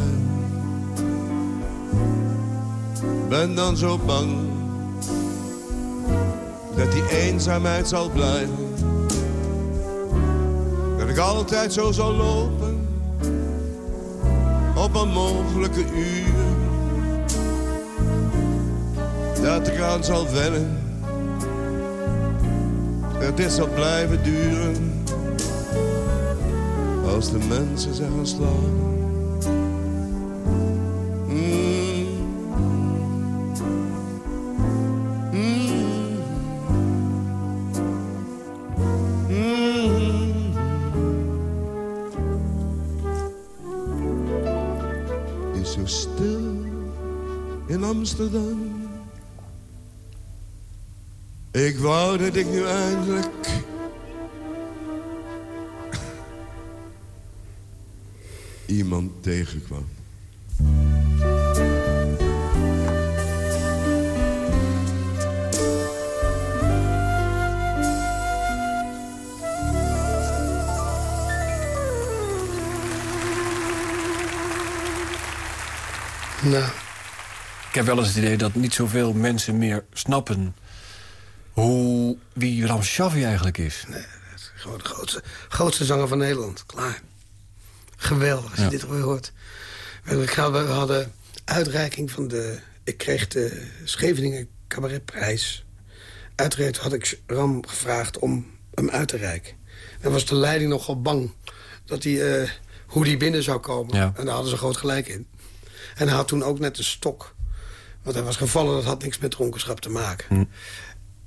Speaker 5: Ben dan zo bang dat die eenzaamheid zal blijven. Dat ik altijd zo zal lopen op een mogelijke uur. Dat ik aan zal wennen, dat dit zal blijven duren als de mensen zijn gaan slapen. Mm. Mm. Is zo stil in Amsterdam. Ik wou dat ik nu eindelijk iemand tegenkwam.
Speaker 4: Nou.
Speaker 3: Ik heb wel eens het idee dat niet zoveel mensen meer snappen... hoe, wie Ram Shafi eigenlijk is.
Speaker 4: Nee, dat is gewoon de grootste, grootste zanger van Nederland. Klaar. Geweldig, als je
Speaker 3: Ja.
Speaker 4: dit hoort. We, hadden uitreiking van de... Ik kreeg de Scheveningen Cabaretprijs. Uiteraard had ik Ram gevraagd om hem uit te reiken. Dan was de leiding nogal bang dat hij, eh, hoe die binnen zou komen.
Speaker 3: Ja.
Speaker 4: En daar hadden ze groot gelijk in. En hij had toen ook net een stok. Want hij was gevallen, dat had niks met dronkenschap te maken.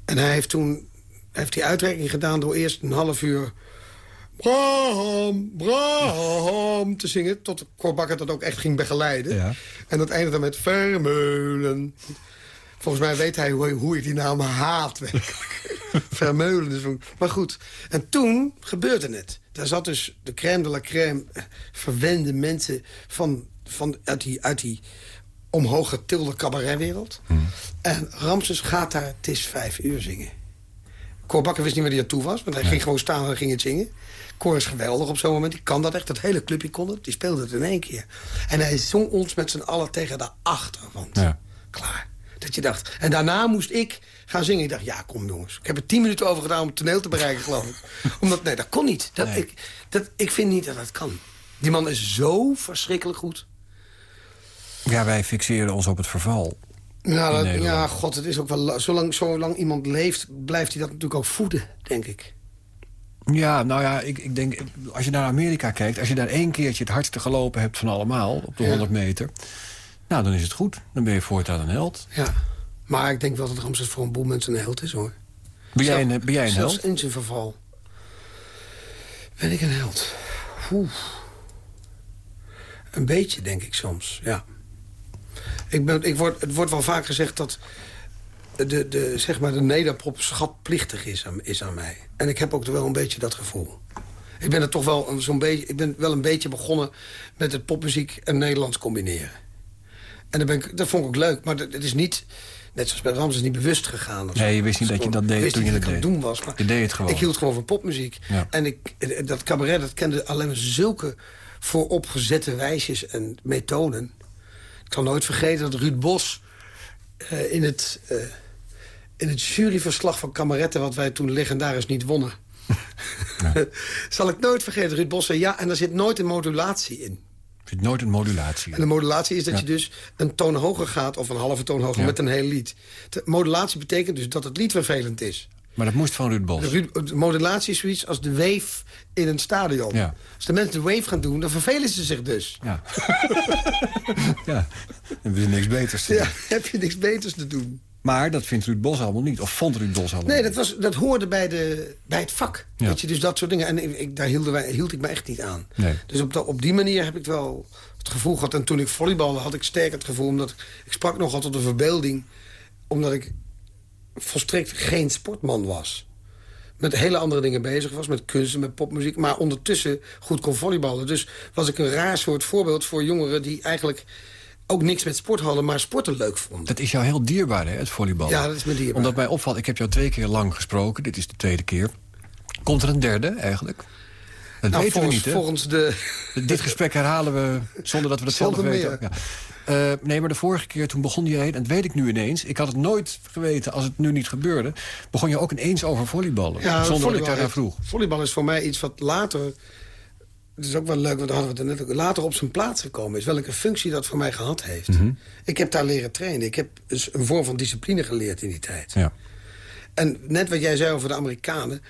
Speaker 4: En hij heeft toen heeft die uitreiking gedaan door eerst een half uur... Braham, Braham te zingen. Tot Bakker dat ook echt ging begeleiden.
Speaker 3: Ja.
Speaker 4: En dat eindigde met Vermeulen. Volgens mij weet hij hoe, hoe ik die naam haat. werkelijk. Vermeulen. een- Maar goed. En toen gebeurde het. Daar zat dus de crème de la crème... eh, verwende mensen van, van, uit, die, uit die omhoog getilde cabaretwereld. En Ramses gaat daar Het is vijf uur zingen. Cor Bakker wist niet waar hij aan toe was. Want hij ging gewoon staan en ging het zingen. Cor is geweldig op zo'n moment. Die kan dat echt. Dat hele clubje kon het. Die speelde het in één keer. En hij zong ons met z'n allen tegen de achterwand.
Speaker 3: Ja.
Speaker 4: Klaar. Dat je dacht. En daarna moest ik gaan zingen. Ik dacht, ja, kom jongens. Ik heb er tien minuten over gedaan om het toneel te bereiken, geloof ik. Omdat, nee, dat kon niet. Dat,
Speaker 3: Nee.
Speaker 4: ik, dat, ik vind niet dat dat kan. Die man is zo verschrikkelijk goed.
Speaker 3: Ja, wij fixeren ons op het verval.
Speaker 4: Ja, dat- ja, god, het is ook wel... la- Zolang, zolang iemand leeft, blijft hij dat natuurlijk ook voeden, denk ik.
Speaker 3: Ja, nou ja, ik, ik denk, als je naar Amerika kijkt... als je daar één keertje het hardste gelopen hebt van allemaal... op de
Speaker 4: Ja.
Speaker 3: 100 meter, nou, dan is het goed. Dan ben je voortaan een held.
Speaker 4: Ja. Maar ik denk wel dat Ramses voor een boel mensen een held is, hoor.
Speaker 3: Ben jij een, ben jij een
Speaker 4: Zelfs
Speaker 3: held?
Speaker 4: in zijn verval. Ben ik een held? Oeh. Een beetje, denk ik soms, ja. Ik ben, ik word, het wordt wel vaak gezegd dat de, de, zeg maar de nederpop schatplichtig is aan, is aan mij. En ik heb ook wel een beetje dat gevoel. Ik ben er toch wel zo'n beetje, ik ben wel een beetje begonnen met het popmuziek en Nederlands combineren. En dat, ben ik, dat vond ik ook leuk, maar het is niet, net zoals bij Ramses, niet bewust gegaan.
Speaker 3: Nee, je wist niet dat je dat deed toen
Speaker 4: niet
Speaker 3: je
Speaker 4: dat
Speaker 3: deed.
Speaker 4: doen was. Maar
Speaker 3: Je deed het gewoon.
Speaker 4: Ik hield gewoon van popmuziek.
Speaker 3: Ja.
Speaker 4: En ik, dat cabaret, dat kende alleen maar zulke vooropgezette wijsjes en methoden. Ik zal nooit vergeten dat Ruud Bos eh, in, het, eh, in het juryverslag van Kameretten... wat wij toen legendarisch niet wonnen... zal ik nooit vergeten. Ruud Bos zei ja, en er zit nooit een modulatie in.
Speaker 3: Er zit nooit een modulatie.
Speaker 4: En de modulatie is dat
Speaker 3: Ja.
Speaker 4: je dus een toon hoger gaat... of een halve toon hoger
Speaker 3: Ja.
Speaker 4: met een heel lied. De modulatie betekent dus dat het lied vervelend is.
Speaker 3: Maar dat moest van Ruud Bos.
Speaker 4: De, Ruud- modulatie is zoiets als de wave in een stadion.
Speaker 3: Ja.
Speaker 4: Als de mensen de wave gaan doen, dan vervelen ze zich dus.
Speaker 3: Ja. ja, dan niks beters te doen.
Speaker 4: Ja, heb je niks beters te doen.
Speaker 3: Maar dat vindt Ruud Bos allemaal niet. Of vond Ruud Bos allemaal
Speaker 4: Nee, dat, was, dat hoorde bij, de, bij het vak.
Speaker 3: Ja.
Speaker 4: Dat je dus dat soort dingen... En ik, ik- daar hielden wij, hield ik me echt niet aan.
Speaker 3: Nee.
Speaker 4: Dus op, op die manier heb ik wel het gevoel gehad... En toen ik volleybalde had ik sterk het gevoel... omdat ik sprak nogal tot de verbeelding... omdat ik volstrekt geen sportman was. Met hele andere dingen bezig was. Met kunsten, met popmuziek. Maar ondertussen goed kon volleyballen. Dus was ik een raar soort voorbeeld voor jongeren... die eigenlijk ook niks met sport hadden... maar sporten leuk vonden.
Speaker 3: Dat is jou heel dierbaar, hè, het volleybal.
Speaker 4: Ja, dat is me dierbaar.
Speaker 3: Omdat mij opvalt, ik heb jou twee keer lang gesproken. Dit is de tweede keer. Komt er een derde, eigenlijk? Dat
Speaker 4: Nou,
Speaker 3: weten we niet, hè?
Speaker 4: volgens de...
Speaker 3: Dit gesprek herhalen we zonder dat we het zelf weten. Ja. Eh, nee, maar de vorige keer toen begon je heen, en dat weet ik nu ineens... ik had het nooit geweten als het nu niet gebeurde... begon je ook ineens over volleyballen.
Speaker 4: Ja,
Speaker 3: zonder dat ik
Speaker 4: volleybal heeft-
Speaker 3: vroeg.
Speaker 4: Volleybal is voor mij iets wat later... Het is ook wel leuk, want daar hadden we het net ook... later op zijn plaats gekomen is. Welke functie dat voor mij gehad heeft.
Speaker 3: Mhm.
Speaker 4: Ik heb daar leren trainen. Ik heb dus een vorm van discipline geleerd in die tijd.
Speaker 3: Ja.
Speaker 4: En net wat jij zei over de Amerikanen...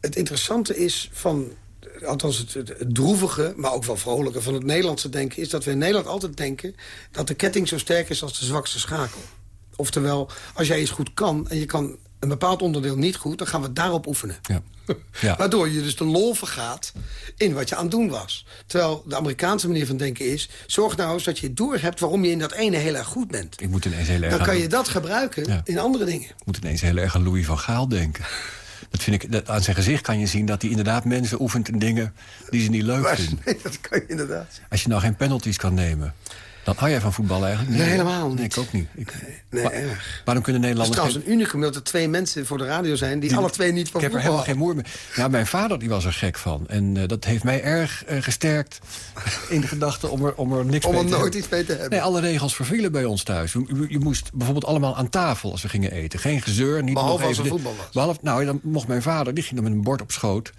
Speaker 4: het interessante is van... althans het, het, het droevige, maar ook wel vrolijke van het Nederlandse denken... is dat we in Nederland altijd denken... dat de ketting zo sterk is als de zwakste schakel. Oftewel, als jij iets goed kan en je kan een bepaald onderdeel niet goed... dan gaan we daarop oefenen.
Speaker 3: Ja. Ja.
Speaker 4: Waardoor je dus de lol vergaat in wat je aan het doen was. Terwijl de Amerikaanse manier van denken is... zorg nou eens dat je doorhebt waarom je in dat ene heel erg goed bent.
Speaker 3: Ik moet ineens heel erg
Speaker 4: Dan
Speaker 3: aan-
Speaker 4: kan je dat gebruiken
Speaker 3: Ja.
Speaker 4: in andere dingen.
Speaker 3: Ik moet ineens heel erg aan Louis van Gaal denken. Dat vind ik, dat, aan zijn gezicht kan je zien dat hij inderdaad mensen oefent in dingen die ze niet leuk vinden.
Speaker 4: nee, dat kan je inderdaad.
Speaker 3: Als je nou geen penalties kan nemen. Dan hou jij van voetbal eigenlijk?
Speaker 4: Nee, helemaal niet.
Speaker 3: Nee, ik ook niet. Ik,
Speaker 4: Nee,
Speaker 3: wa-
Speaker 4: erg.
Speaker 3: waarom kunnen
Speaker 4: Het is
Speaker 3: Nederlanders...
Speaker 4: trouwens een unicum dat er twee mensen voor de radio zijn... die, alle twee niet van
Speaker 3: Ik heb er
Speaker 4: voetbal
Speaker 3: helemaal geen moer mee. Ja, mijn vader die was er gek van. En eh, dat heeft mij erg eh, gesterkt in de gedachte om er, om er niks
Speaker 4: Om
Speaker 3: mee
Speaker 4: er
Speaker 3: te
Speaker 4: nooit
Speaker 3: hebben.
Speaker 4: iets mee te hebben.
Speaker 3: Nee, alle regels vervielen bij ons thuis. Je, je- je moest bijvoorbeeld allemaal aan tafel als we gingen eten. Geen gezeur. Niet
Speaker 4: Behalve
Speaker 3: nog
Speaker 4: als er voetbal was.
Speaker 3: Behalve, nou, dan mocht mijn vader, die ging dan met een bord op schoot.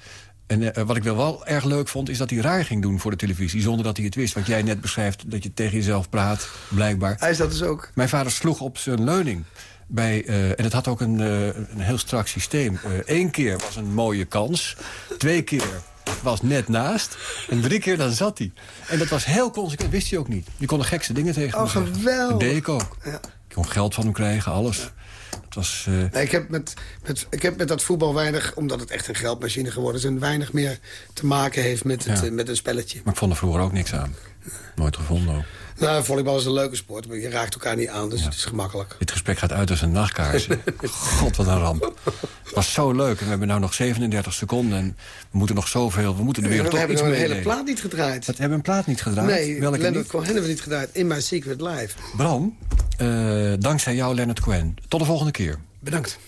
Speaker 3: En eh, wat ik wel, wel erg leuk vond, is dat hij raar ging doen voor de televisie... zonder dat hij het wist. Wat jij net beschrijft, dat je tegen jezelf praat, blijkbaar.
Speaker 4: Hij is dat dus ook.
Speaker 3: Mijn vader sloeg op zijn leuning. Bij, eh, en het had ook een, eh, een heel strak systeem. Eén keer was een mooie kans. Twee keer was net naast. En drie keer dan zat hij. En dat was heel consequent, wist hij ook niet. Je kon de gekste dingen tegen
Speaker 4: Oh,
Speaker 3: hem zeggen.
Speaker 4: geweldig.
Speaker 3: Dat deed ik ook.
Speaker 4: Ja.
Speaker 3: Ik kon geld van hem krijgen, alles. Was... eh,
Speaker 4: Nee, ik, heb met, met, ik heb met dat voetbal weinig, omdat het echt een geldmachine geworden is... en weinig meer te maken heeft met, het,
Speaker 3: Ja.
Speaker 4: eh, met een spelletje.
Speaker 3: maar ik vond er vroeger ook niks aan. Nooit gevonden ook.
Speaker 4: Nou, volleybal is een leuke sport, maar je raakt elkaar niet aan, dus het is gemakkelijk.
Speaker 3: Dit gesprek gaat uit als een nachtkaars. God, wat een ramp. Het was zo leuk. En we hebben nu nog 37 seconden. En we moeten nog zoveel. We moeten de
Speaker 4: we
Speaker 3: wereld toch
Speaker 4: hebben
Speaker 3: iets
Speaker 4: nog een hele plaat niet gedraaid.
Speaker 3: Dat hebben we een plaat niet gedraaid.
Speaker 4: nee,
Speaker 3: Welke
Speaker 4: Leonard
Speaker 3: niet?
Speaker 4: Cohen hebben we niet gedraaid. In My Secret Life.
Speaker 3: Bram, eh, dankzij jou Leonard Cohen. Tot de volgende keer.
Speaker 4: Bedankt.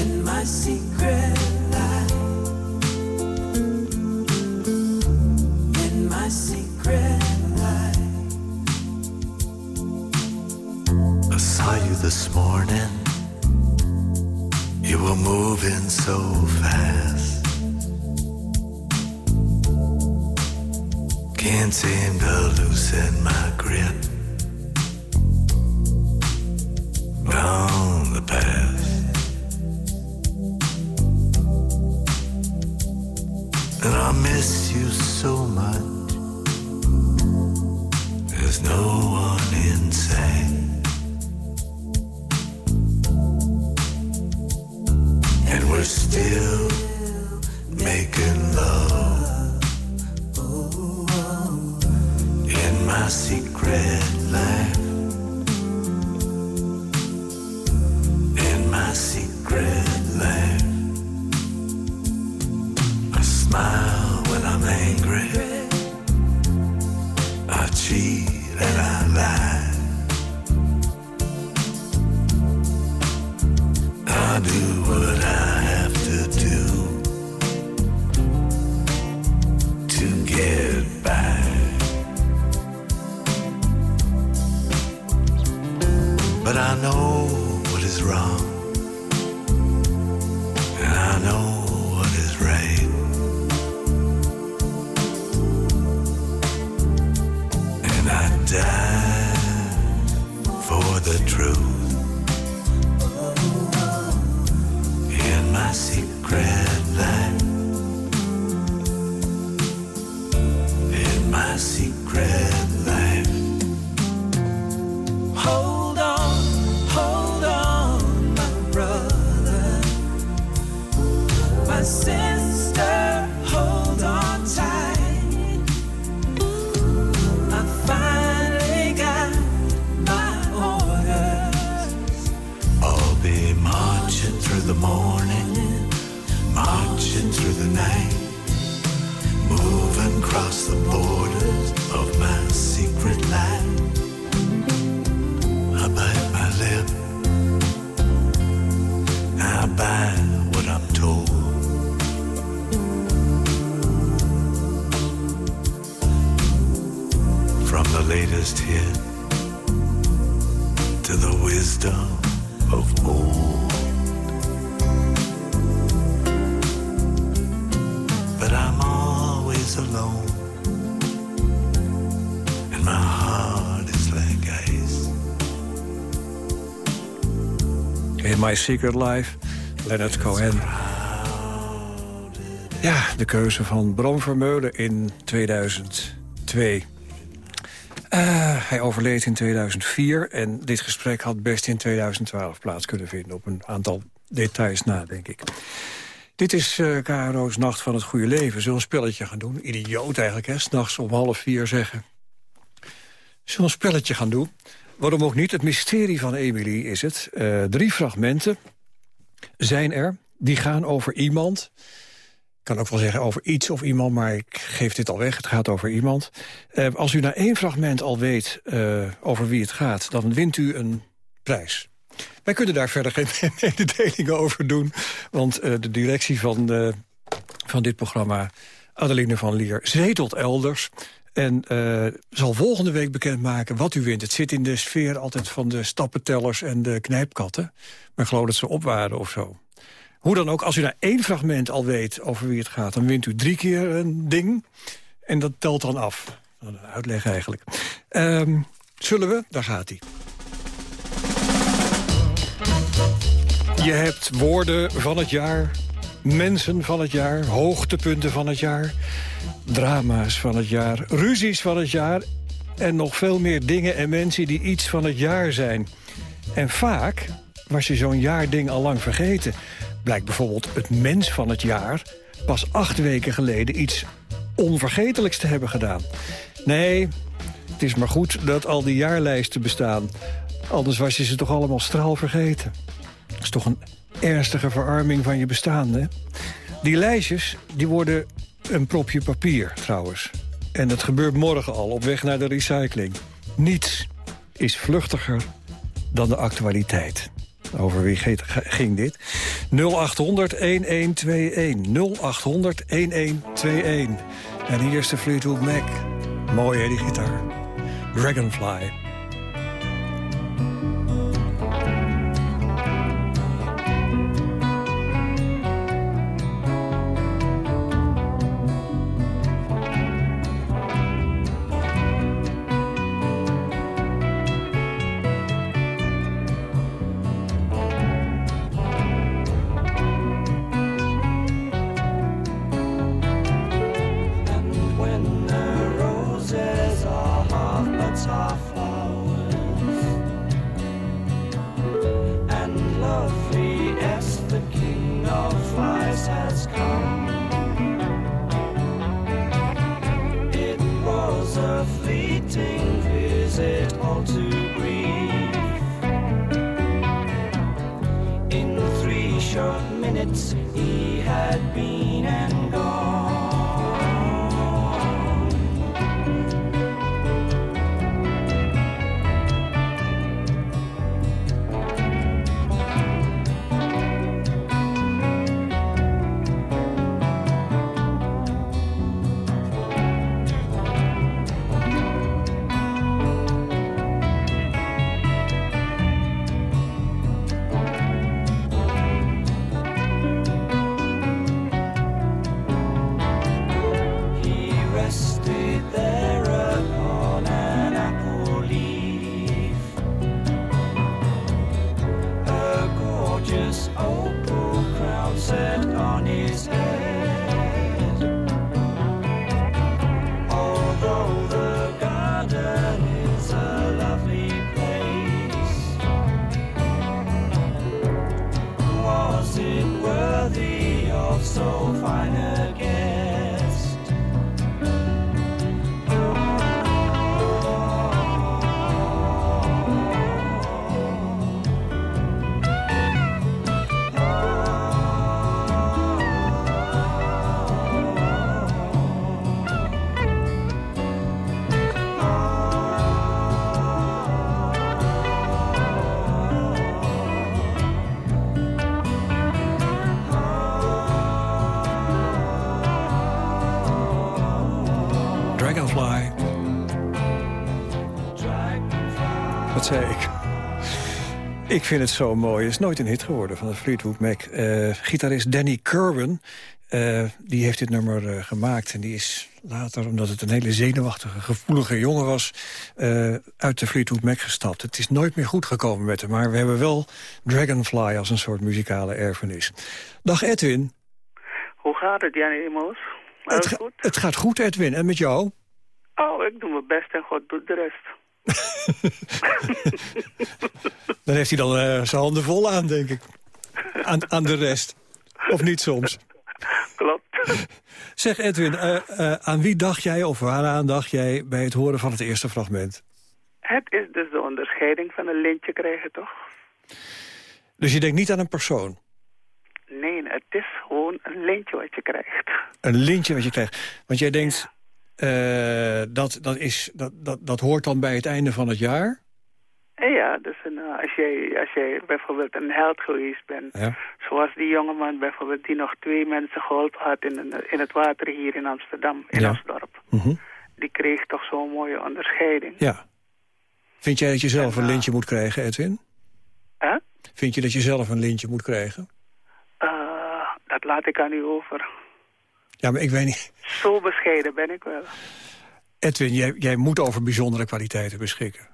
Speaker 6: in my secret
Speaker 7: saw you this morning. You were moving so fast. Can't seem to loosen my grip on the past. And I miss you so much. There's no one inside. And we're still making love in my secret life. My Secret Life,
Speaker 2: Leonard Cohen. Ja, de keuze van Bram Vermeulen in 2002. Eh, hij overleed in 2004 en dit gesprek had best in 2012 plaats kunnen vinden... op een aantal details na, denk ik. Dit is eh KRO's Nacht van het Goede Leven. Zullen een spelletje gaan doen? Idioot eigenlijk, hè? S'nachts om half vier zeggen. Zullen een spelletje gaan doen? Waarom ook niet? Het mysterie van Emily is het. Eh, drie fragmenten zijn er. Die gaan over iemand. Ik kan ook wel zeggen over iets of iemand, maar ik geef dit al weg. Het gaat over iemand. Eh, als u na één fragment al weet eh, over wie het gaat... dan wint u een prijs. Wij kunnen daar verder geen mededelingen over doen. Want de directie van, van dit programma, Adeline van Lier, zetelt elders. En eh, zal volgende week bekendmaken wat u wint. Het zit in de sfeer altijd van de stappentellers en de knijpkatten. Maar geloof dat ze op waren of zo. Hoe dan ook, als u na één fragment al weet over wie het gaat... dan wint u drie keer een ding. En dat telt dan af. Een uitleg eigenlijk. Ehm, zullen we? Daar gaat hij. Je hebt woorden van het jaar, mensen van het jaar... hoogtepunten van het jaar, drama's van het jaar... ruzies van het jaar en nog veel meer dingen en mensen die iets van het jaar zijn. En vaak was je zo'n jaarding al lang vergeten. Blijkt bijvoorbeeld het mens van het jaar... pas acht weken geleden iets onvergetelijks te hebben gedaan. Nee, het is maar goed dat al die jaarlijsten bestaan. Anders was je ze toch allemaal straal vergeten. Dat is toch een ernstige verarming van je bestaan, hè? Die lijstjes die worden een propje papier, trouwens. En dat gebeurt morgen al, op weg naar de recycling. Niets is vluchtiger dan de actualiteit. Over wie ging dit? 0800 1121. 0800 1121. En hier is de Fleetwood Mac. Mooi, hè, die gitaar. Dragonfly. Ik vind het zo mooi. Het is nooit een hit geworden van de Fleetwood Mac. Eh, gitarist Danny Kerwin, eh, die heeft dit nummer eh, gemaakt. En die is later, omdat het een hele zenuwachtige, gevoelige jongen was... uit de Fleetwood Mac gestapt. Het is nooit meer goed gekomen met hem. Maar we hebben wel Dragonfly als een soort muzikale erfenis. Dag Edwin.
Speaker 8: Hoe gaat het, Jan? Alles
Speaker 2: Het, ga- het gaat goed, Edwin. En met jou?
Speaker 8: Oh, ik doe mijn best en God doet de rest.
Speaker 2: Dan heeft hij dan eh, zijn handen vol aan, denk ik. Aan, aan de rest. Of niet soms.
Speaker 8: Klopt.
Speaker 2: Zeg Edwin, eh, eh, aan wie dacht jij of waaraan dacht jij... bij het horen van het eerste fragment?
Speaker 8: Het is dus de onderscheiding van een lintje krijgen, toch?
Speaker 2: Dus je denkt niet aan een persoon?
Speaker 8: Nee, het is gewoon een lintje wat je krijgt.
Speaker 2: Een lintje wat je krijgt. Want jij denkt, eh, dat, dat, is, dat, dat, dat hoort dan bij het einde van het jaar?
Speaker 8: En ja, dus een, eh, als, jij, als jij bijvoorbeeld een held geweest bent...
Speaker 2: Ja.
Speaker 8: zoals die jongeman bijvoorbeeld die nog twee mensen geholpen had... in, in het water hier in Amsterdam, in
Speaker 2: Ja. Mhm.
Speaker 8: Die kreeg toch zo'n mooie onderscheiding.
Speaker 2: Ja. Vind jij dat je zelf
Speaker 8: En,
Speaker 2: een
Speaker 8: eh,
Speaker 2: lintje moet krijgen, Edwin?
Speaker 8: Hè?
Speaker 2: Vind je dat je zelf een lintje moet krijgen?
Speaker 8: Eh, dat laat ik aan u over.
Speaker 2: Ja, maar ik weet niet.
Speaker 8: Zo bescheiden ben ik wel.
Speaker 2: Edwin, jij, jij moet over bijzondere kwaliteiten beschikken.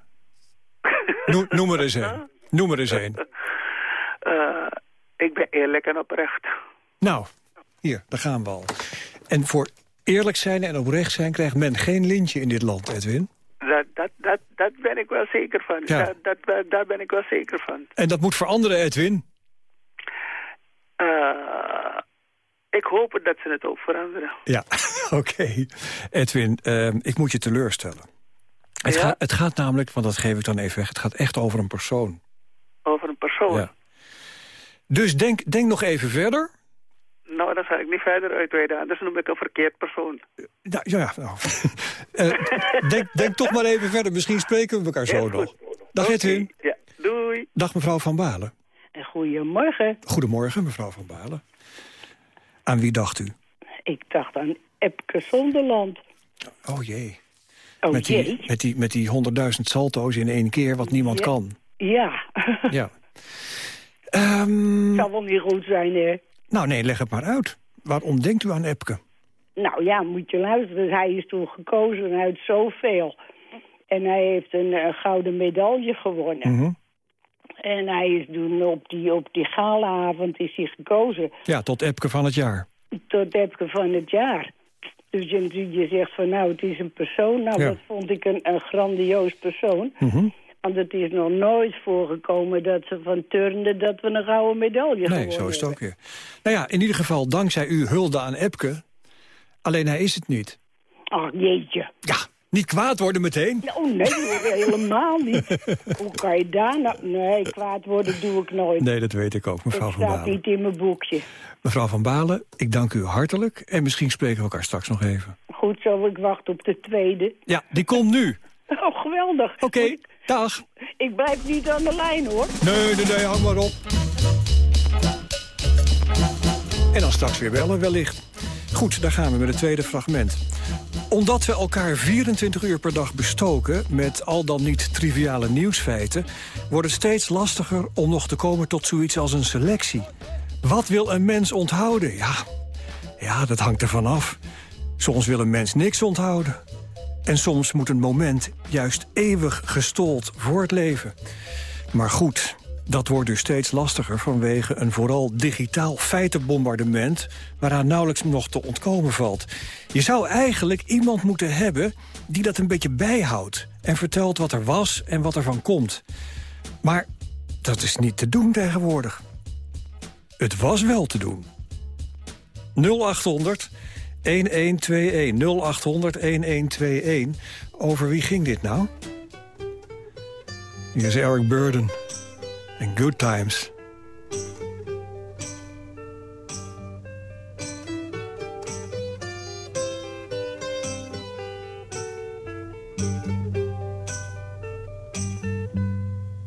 Speaker 2: Noem, noem er eens een. Noem er eens een.
Speaker 8: Eh, ik ben eerlijk en oprecht.
Speaker 2: Nou, hier, daar gaan we al. En voor eerlijk zijn en oprecht zijn krijgt men geen lintje in dit land, Edwin.
Speaker 8: Dat, dat, dat, dat ben ik wel zeker van.
Speaker 2: Ja.
Speaker 8: Dat, dat, dat- daar ben ik wel zeker van.
Speaker 2: En dat moet veranderen, Edwin.
Speaker 8: Eh, ik hoop dat ze het ook veranderen.
Speaker 2: Ja, oké. Edwin, eh, ik moet je teleurstellen. Het,
Speaker 8: Ja?
Speaker 2: gaat, het gaat namelijk, want dat geef ik dan even weg... het gaat echt over een persoon.
Speaker 8: Over een persoon.
Speaker 2: Ja. Dus denk, denk nog even verder.
Speaker 8: Nou, dan zal ik niet verder uitweiden. Anders noem ik een verkeerd persoon.
Speaker 2: Nou, ja, ja, nou. Eh, denk, denk toch maar even verder. Misschien spreken we elkaar zo nog. Dag
Speaker 8: Oké,
Speaker 2: Edwin.
Speaker 8: Ja, doei.
Speaker 2: Dag mevrouw Van Balen.
Speaker 9: Goedemorgen.
Speaker 2: Goedemorgen, mevrouw Van Balen. Aan wie dacht u?
Speaker 9: Ik dacht aan Epke Zonderland.
Speaker 2: Oh jee.
Speaker 9: Oh
Speaker 2: met
Speaker 9: jee.
Speaker 2: die, met die, met die honderdduizend salto's in één keer, wat niemand
Speaker 9: Ja.
Speaker 2: kan.
Speaker 9: Ja.
Speaker 2: Ja. Ehm,
Speaker 9: Zal wel niet goed zijn, hè?
Speaker 2: nou nee, leg het maar uit. Waarom denkt u aan Epke?
Speaker 9: Nou ja, moet je luisteren. Hij is toen gekozen uit zoveel. En hij heeft een eh, gouden medaille gewonnen.
Speaker 2: Mhm.
Speaker 9: En hij is toen op die, op die galaavond is hij gekozen
Speaker 2: Ja, tot Epke van het jaar.
Speaker 9: tot Epke van het jaar. Dus je, je zegt van nou, het is een persoon. Nou,
Speaker 2: Ja.
Speaker 9: dat vond ik een, een grandioos persoon.
Speaker 2: Mhm.
Speaker 9: Want het is nog nooit voorgekomen dat ze van turnde dat we een gouden medaille
Speaker 2: Nee, zo is het ook weer. Nou ja, in ieder geval dankzij u hulde aan Epke. Alleen hij is het niet.
Speaker 9: Ach, jeetje.
Speaker 2: Ja, niet kwaad worden meteen.
Speaker 9: Oh nee, helemaal niet. Hoe kan je daar nou... Nee, kwaad worden doe ik nooit.
Speaker 2: Nee, dat weet ik ook, mevrouw
Speaker 9: dat
Speaker 2: Van
Speaker 9: staat
Speaker 2: Balen.
Speaker 9: niet in mijn boekje.
Speaker 2: Mevrouw Van Balen, ik dank u hartelijk. En misschien spreken we elkaar straks nog even.
Speaker 9: Goed zo, ik wacht op de tweede.
Speaker 2: Ja, die komt nu.
Speaker 9: Oh, geweldig.
Speaker 2: Oké, dag.
Speaker 9: Ik blijf niet aan de lijn, hoor.
Speaker 2: Nee, nee, nee, hang maar op. En dan straks weer bellen, wellicht. Goed, daar gaan we met het tweede fragment. Omdat we elkaar 24 uur per dag bestoken... met al dan niet triviale nieuwsfeiten... wordt het steeds lastiger om nog te komen tot zoiets als een selectie. Wat wil een mens onthouden? Ja, ja dat hangt ervan af. Soms wil een mens niks onthouden. En soms moet een moment juist eeuwig gestold voor het leven. Maar goed, dat wordt dus steeds lastiger vanwege een vooral digitaal feitenbombardement... waaraan nauwelijks nog te ontkomen valt. Je zou eigenlijk iemand moeten hebben die dat een beetje bijhoudt... en vertelt wat er was en wat er van komt. Maar dat is niet te doen tegenwoordig. Het was wel te doen. 0800 1121 0800 1121. Over wie ging dit nou? Hier is Eric Burden. En Good Times.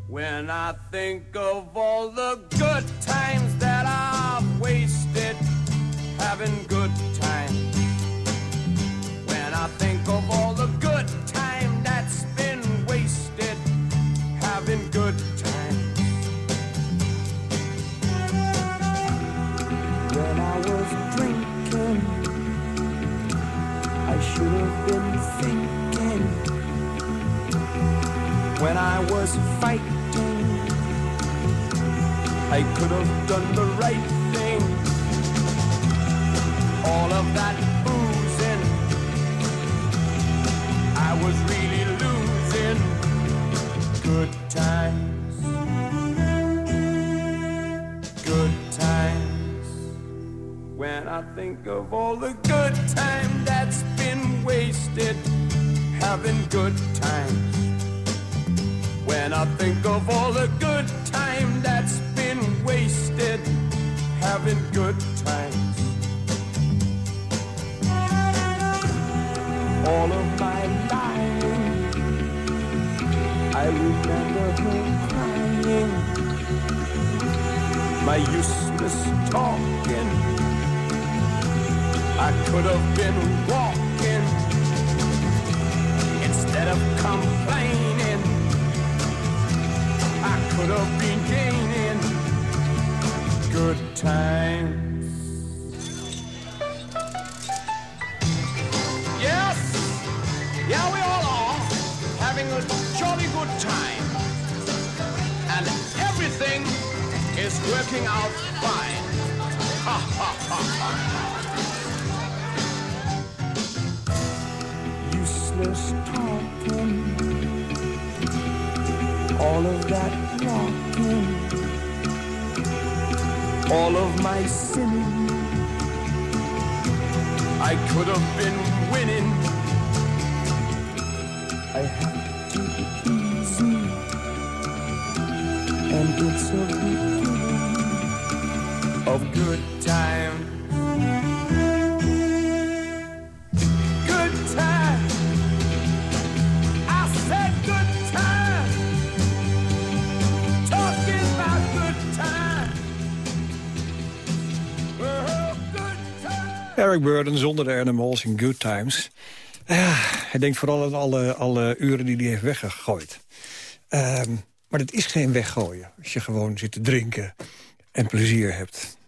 Speaker 6: When I think of all the good times. Yes, yeah, we all are having a jolly good time. And everything is working out fine. Ha ha ha ha. Useless talking, all of that all of my sinning. I could have been winning. I have to be easy, and it's a beginning of good time.
Speaker 2: Eric Burden zonder de animals in Good Times. Ja, hij denkt vooral aan alle, alle uren die hij heeft weggegooid. Ehm, maar dat is geen weggooien. Als je gewoon zit te drinken en plezier hebt.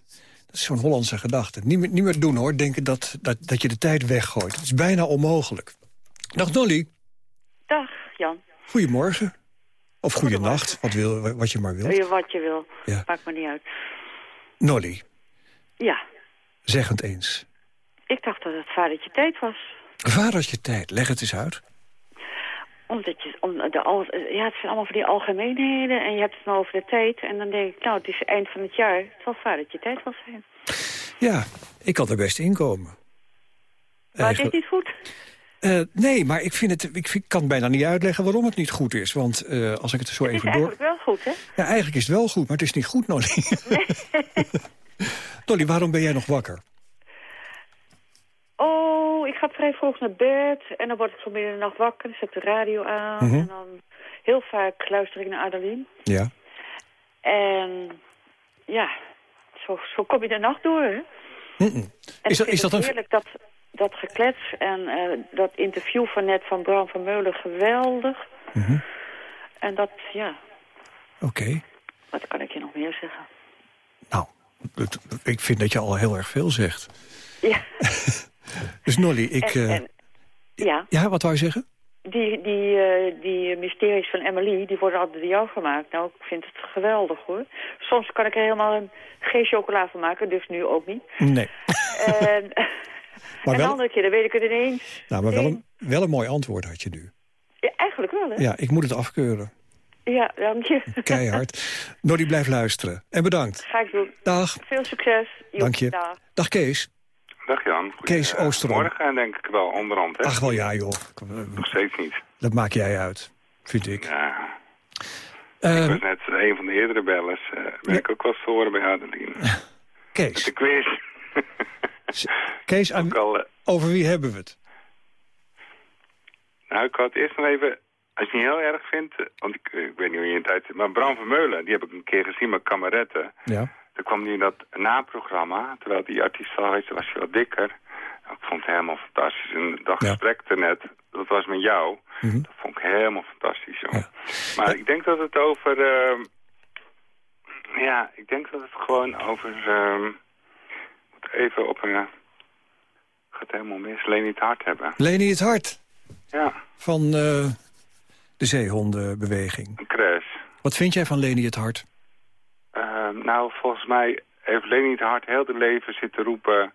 Speaker 2: Dat is zo'n Hollandse gedachte. Niet meer, niet meer doen hoor, denken dat, dat, dat je de tijd weggooit. Dat is bijna onmogelijk. Dag Dolly,
Speaker 10: Dag, Jan.
Speaker 2: goedemorgen. Of goeienacht, wat, wil, wat je maar
Speaker 10: Wil
Speaker 2: wilt.
Speaker 10: je wat je wil.
Speaker 2: Ja.
Speaker 10: Maakt me niet uit.
Speaker 2: Nolly,
Speaker 10: Ja,
Speaker 2: zeg het eens.
Speaker 10: Ik dacht dat het vadertje tijd was.
Speaker 2: Vadertje tijd, leg het eens uit.
Speaker 10: Omdat je, om de, al, ja, het zijn allemaal van die algemeenheden en je hebt het dan over de tijd. En dan denk ik, nou, het is eind van het jaar. Het zal vadertje tijd wel zijn.
Speaker 2: Ja, ik kan er best inkomen.
Speaker 10: Maar het is niet goed.
Speaker 2: Eh, nee, maar ik, vind het, ik vind- kan bijna niet uitleggen waarom het niet goed is. Want eh, als ik het zo
Speaker 10: Het is
Speaker 2: even door...
Speaker 10: eigenlijk wel goed, hè?
Speaker 2: Ja, eigenlijk is het wel goed, maar het is niet goed, Nolly. Dolly, waarom ben jij nog wakker?
Speaker 10: Oh, ik ga vrij vroeg naar bed en dan word ik zo midden de nacht wakker. Dan zet ik de radio aan
Speaker 2: Mhm.
Speaker 10: en dan heel vaak luister ik naar Adeline.
Speaker 2: Ja.
Speaker 10: En ja, zo, zo kom je de nacht door, hè? En
Speaker 2: Is dat,
Speaker 10: ik
Speaker 2: is
Speaker 10: vind
Speaker 2: dat een...
Speaker 10: heerlijk, dat, dat geklets en eh, dat interview van net van Bram van Meulen geweldig.
Speaker 2: Mhm.
Speaker 10: En dat, ja,
Speaker 2: Oké.
Speaker 10: wat kan ik je nog meer zeggen?
Speaker 2: Nou, het- ik vind dat je al heel erg veel zegt.
Speaker 10: Ja,
Speaker 2: Dus Nolly, ik...
Speaker 10: en,
Speaker 2: eh,
Speaker 10: en- ja
Speaker 2: Ja, wat wou je zeggen?
Speaker 10: die, die, eh, die mysteries van Emily, die worden altijd door jou gemaakt. Nou, ik vind het geweldig, hoor. Soms kan ik er helemaal een, geen chocola van maken, dus nu ook niet.
Speaker 2: Nee.
Speaker 10: En,
Speaker 2: Maar
Speaker 10: en
Speaker 2: wel-
Speaker 10: de andere keer, dan weet ik het ineens.
Speaker 2: Nou, maar wel een, wel een mooi antwoord had je nu.
Speaker 10: Ja, eigenlijk wel, hè?
Speaker 2: Ja, ik moet het afkeuren.
Speaker 10: Ja, dank je.
Speaker 2: Keihard. Nolly, blijf luisteren. En bedankt.
Speaker 10: Ga ik doen.
Speaker 2: Dag.
Speaker 10: Veel succes. Jo,
Speaker 2: Dank je.
Speaker 10: dag.
Speaker 2: Dag Kees.
Speaker 11: Dag Jan.
Speaker 2: Kees Oosterom.
Speaker 11: Morgen denk ik wel onderhand, hè?
Speaker 2: Ach, wel ja, joh.
Speaker 11: Nog steeds niet.
Speaker 2: Dat maak jij uit, vind ik.
Speaker 11: Ja.
Speaker 2: Eh,
Speaker 11: ik was net een van de eerdere bellers. eh ben ik ook wel eens te horen bij Adeline.
Speaker 2: Kees.
Speaker 11: Met de quiz.
Speaker 2: Kees, aan-
Speaker 11: al, eh,
Speaker 2: over wie hebben we het?
Speaker 11: Nou, ik had eerst nog even... Als je het niet heel erg vindt, eh, want ik, ik weet niet hoe je in de tijd zit... Maar Bram Vermeulen, die heb ik een keer gezien met kameretten.
Speaker 2: Ja.
Speaker 11: Toen kwam hij in dat naprogramma, terwijl die artiest al was, was hij wat dikker. Ik vond het helemaal fantastisch. En dat gesprek ernet, dat was met jou.
Speaker 2: Mhm.
Speaker 11: Dat vond ik helemaal fantastisch. Maar ik denk dat het over... ehm, ja, ik denk dat het gewoon over... ehm, moet even op een... gaat helemaal mis. Leni het hart hebben.
Speaker 2: Leni het Hart
Speaker 11: Ja,
Speaker 2: van eh, de zeehondenbeweging.
Speaker 11: een crash.
Speaker 2: Wat vind jij van Leni het Hart?
Speaker 11: Nou, volgens mij heeft Leni het hart heel het leven zitten roepen...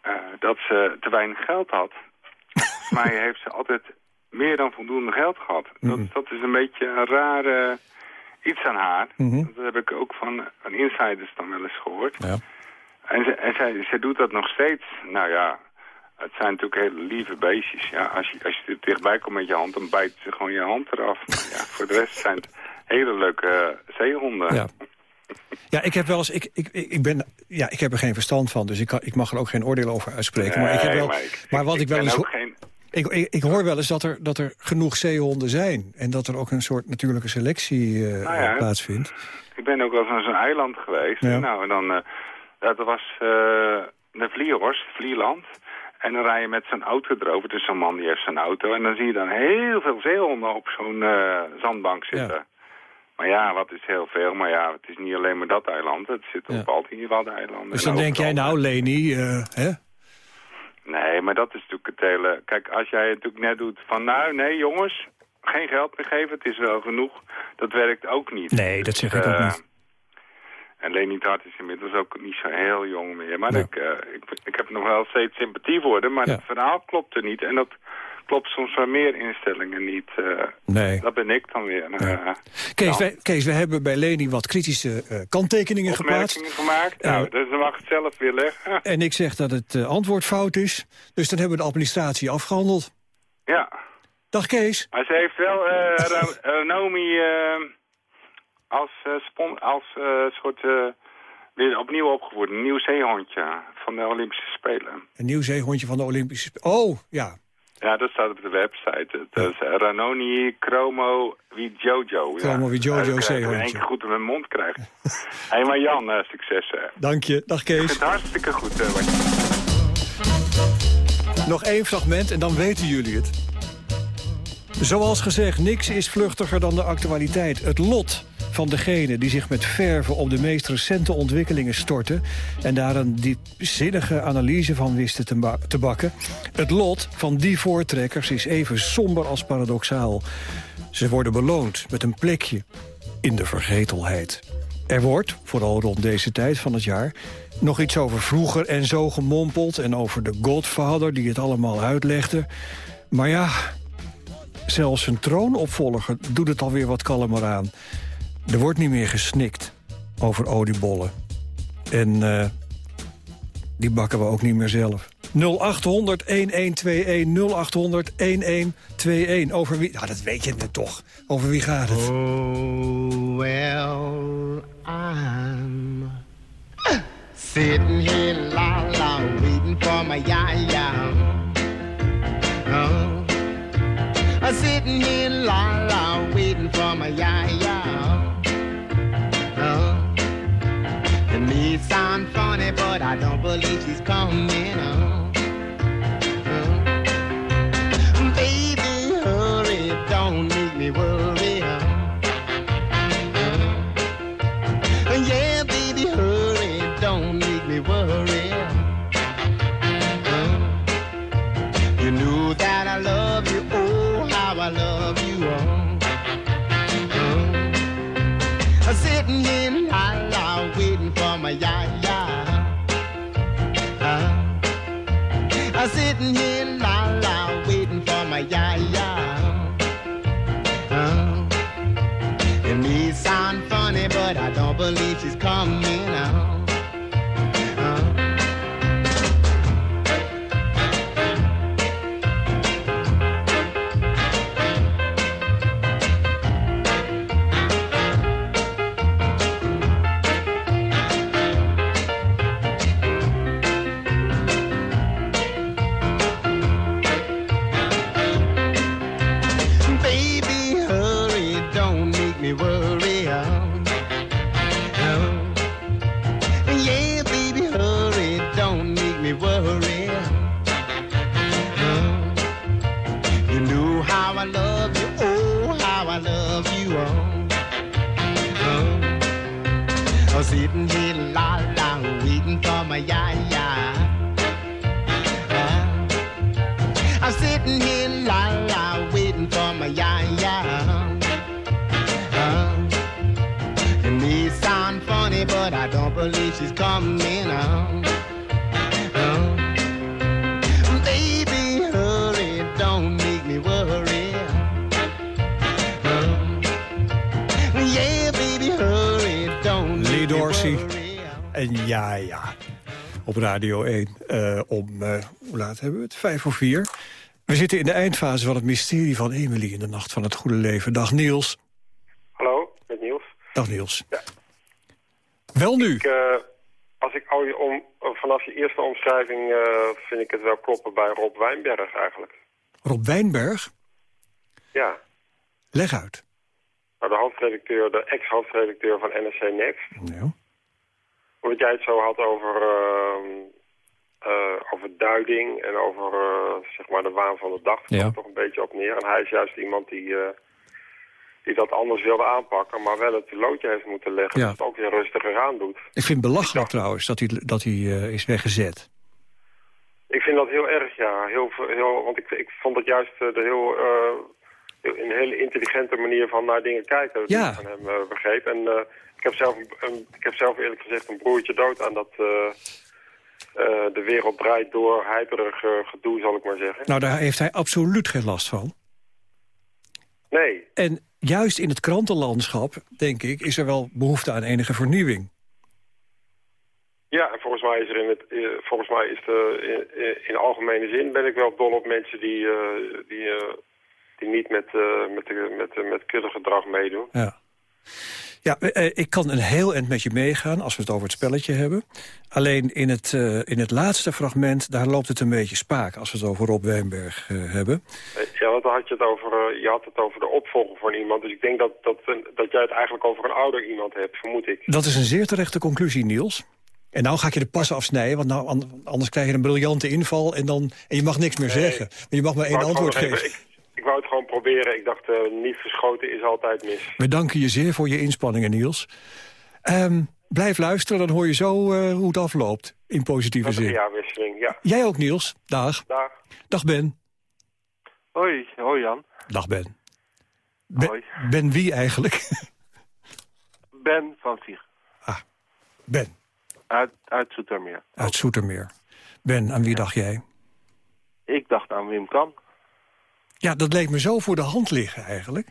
Speaker 11: eh, dat ze te weinig geld had. volgens mij heeft ze altijd meer dan voldoende geld gehad. Dat, dat is een beetje een rare iets aan haar.
Speaker 2: Mhm.
Speaker 11: Dat heb ik ook van, van insiders dan wel eens gehoord.
Speaker 2: Ja.
Speaker 11: En, ze, en zij, zij doet dat nog steeds. Nou ja, Het zijn natuurlijk hele lieve beestjes. Ja, als, je, als je er dichtbij komt met je hand, dan bijten ze gewoon je hand eraf. Maar ja, voor de rest zijn het hele leuke eh, zeehonden.
Speaker 2: Ja. Ja, ik heb wel eens. Ik, ik, ik, ben, ja, ik heb er geen verstand van, dus ik, ik mag er ook geen oordeel over uitspreken. maar ik heb wel.
Speaker 11: maar ik-
Speaker 2: maar wat ik, wel eens.
Speaker 11: geen-
Speaker 2: Ik, ik, ik hoor wel eens dat er, dat er genoeg zeehonden zijn. En dat er ook een soort natuurlijke selectie eh,
Speaker 11: Nou ja.
Speaker 2: plaatsvindt.
Speaker 11: Ik ben ook wel eens naar zo'n eiland geweest.
Speaker 2: Ja.
Speaker 11: Nou, en dan, eh, dat was eh de Vlierhorst, Vlierland. En dan rij je met zo'n auto erover. Dus zo'n man die heeft zijn auto. En dan zie je dan heel veel zeehonden op zo'n zandbank zitten. Maar ja, wat is heel veel. Maar ja, het is niet alleen maar dat eiland. Het zit op al die Waddeneilanden.
Speaker 2: Dus dan denk jij, nou Leni, eh, hè?
Speaker 11: Nee, maar dat is natuurlijk het hele... Kijk, als jij het natuurlijk net doet van... Nou, nee jongens, geen geld meer geven, het is wel genoeg. Dat werkt ook niet.
Speaker 2: Nee, dat zeg ik ook
Speaker 11: Eh,
Speaker 2: niet.
Speaker 11: En Leni Hart is inmiddels ook niet zo heel jong meer. Maar ik, eh, ik, ik heb nog wel steeds sympathie voor haar. Maar
Speaker 2: Ja.
Speaker 11: het verhaal klopte niet. En dat klopt soms bij meer instellingen niet. eh,
Speaker 2: Nee.
Speaker 11: Dat ben ik dan weer.
Speaker 2: Kees,
Speaker 11: nou,
Speaker 2: wij, Kees, we hebben bij Leni wat kritische eh, kanttekeningen geplaatst.
Speaker 11: gemaakt. Nou, dus dan mag het zelf weer leggen.
Speaker 2: En ik zeg dat het eh, antwoord fout is. Dus dan hebben we de administratie afgehandeld.
Speaker 11: Ja.
Speaker 2: Dag Kees.
Speaker 11: Maar ze heeft wel Ra- Ranomi als, als soort weer opnieuw opgevoerd. Een nieuw zeehondje van de Olympische Spelen.
Speaker 2: Een nieuw zeehondje van de Olympische... Sp- Oh, ja.
Speaker 11: Ja, dat staat op de website. Het is eh, Ranoni Chromo wie Jojo.
Speaker 2: Chromo wie Jojo
Speaker 11: dat ik, eh, één keer goed in mijn mond krijg. Hé, hey, maar Jan, eh, succes. hè.
Speaker 2: Dank je. Dag Kees.
Speaker 11: het hartstikke goed. wat.
Speaker 2: Nog één fragment en dan weten jullie het. Zoals gezegd, niks is vluchtiger dan de actualiteit. Het lot van degene die zich met verve op de meest recente ontwikkelingen storten... en daar een diepzinnige analyse van wisten te, ba- te bakken. Het lot van die voortrekkers is even somber als paradoxaal. Ze worden beloond met een plekje in de vergetelheid. Er wordt, vooral rond deze tijd van het jaar... nog iets over vroeger en zo gemompeld... en over de Godfather die het allemaal uitlegde. Maar ja, zelfs zijn troonopvolger doet het alweer wat kalmer aan. Er wordt niet meer gesnikt over oliebollen. En eh, die bakken we ook niet meer zelf. 0800 1121 0800 1121. Over wie? Nou, dat weet je toch. Over wie gaat het?
Speaker 12: Oh, well, I'm sitting here, la la, waiting for my ya ya. Oh, I'm sitting here, la la, waiting for my ya it may sound funny, but I don't believe she's coming. Oh, oh. baby, hurry, don't make me worry.
Speaker 2: Vijf of vier. We zitten in de eindfase van het mysterie van Emily in de Nacht van het Goede Leven. Dag Niels.
Speaker 13: Hallo, met Niels.
Speaker 2: Dag Niels. Wel nu.
Speaker 13: Ik, eh, als ik al je om, vanaf je eerste omschrijving eh, vind ik het wel kloppen bij Rob Wijnberg eigenlijk.
Speaker 2: Rob Wijnberg,
Speaker 13: Ja,
Speaker 2: leg uit.
Speaker 13: nou, de hoofdredacteur, de ex-hoofdredacteur van NRC Next.
Speaker 2: Ja.
Speaker 13: Omdat jij het zo had over, ehm, eh, over duiding en over eh, zeg maar de waan van de dag. Kwam
Speaker 2: Ja.
Speaker 13: toch een beetje op neer. En hij is juist iemand die, eh, die dat anders wilde aanpakken, maar wel het loodje heeft moeten leggen.
Speaker 2: Ja.
Speaker 13: Dat het ook weer rustiger aan doet.
Speaker 2: Ik vind het belachelijk trouwens dat hij, dat hij is weggezet.
Speaker 13: Ik vind dat heel erg, ja. Heel, heel, want ik, ik vond het juist de heel, een hele intelligente manier van naar dingen kijken. Die ik van hem begreep. En ik, heb zelf, een- ik heb zelf eerlijk gezegd een broertje dood aan dat... de wereld draait door, heiperig eh, gedoe, zal ik maar zeggen.
Speaker 2: Nou, daar heeft hij absoluut geen last van.
Speaker 13: Nee,
Speaker 2: En juist in het krantenlandschap, denk ik, is er wel behoefte aan enige vernieuwing.
Speaker 13: ja, en volgens mij is er in het, eh, volgens mij is de, in, algemene zin ben ik wel dol op mensen die, eh, die, eh, die niet met, eh, met, met, met kuddegedrag meedoen.
Speaker 2: Ja. Ja, eh, ik kan een heel eind met je meegaan als we het over het spelletje hebben. Alleen in het, eh, in het laatste fragment, daar loopt het een beetje spaak... als we het over Rob Wijnberg eh, hebben.
Speaker 13: Eh, Ja, want dan had je het over, eh, je had het over de opvolger van iemand. Dus ik denk dat, dat, dat jij het eigenlijk over een ouder iemand hebt, vermoed ik.
Speaker 2: Dat is een zeer terechte conclusie, Niels. En nou ga ik je de passen afsnijden, want nou, an- anders krijg je een briljante inval... en, dan, en je mag niks meer zeggen. Maar je mag maar één antwoord geven.
Speaker 13: Ik, wou het gewoon proberen. Ik dacht, eh, niet verschoten is altijd mis.
Speaker 2: We danken je zeer voor je inspanningen, Niels. Ehm, blijf luisteren, dan hoor je zo eh, hoe het afloopt. In positieve
Speaker 13: Met
Speaker 2: zin.
Speaker 13: jaarwisseling, ja.
Speaker 2: Jij ook, Niels. Dag.
Speaker 13: Dag.
Speaker 2: Dag, Ben.
Speaker 14: Hoi, hoi Jan.
Speaker 2: Dag, Ben. Ben,
Speaker 14: Hoi.
Speaker 2: ben wie eigenlijk?
Speaker 14: Ben van Sieg.
Speaker 2: Ben,
Speaker 14: Uit, uit Zoetermeer.
Speaker 2: uit Soetermeer. Ben, aan wie dacht jij?
Speaker 14: Ik dacht aan Wim Kan.
Speaker 2: Ja, dat leek me zo voor de hand liggen eigenlijk.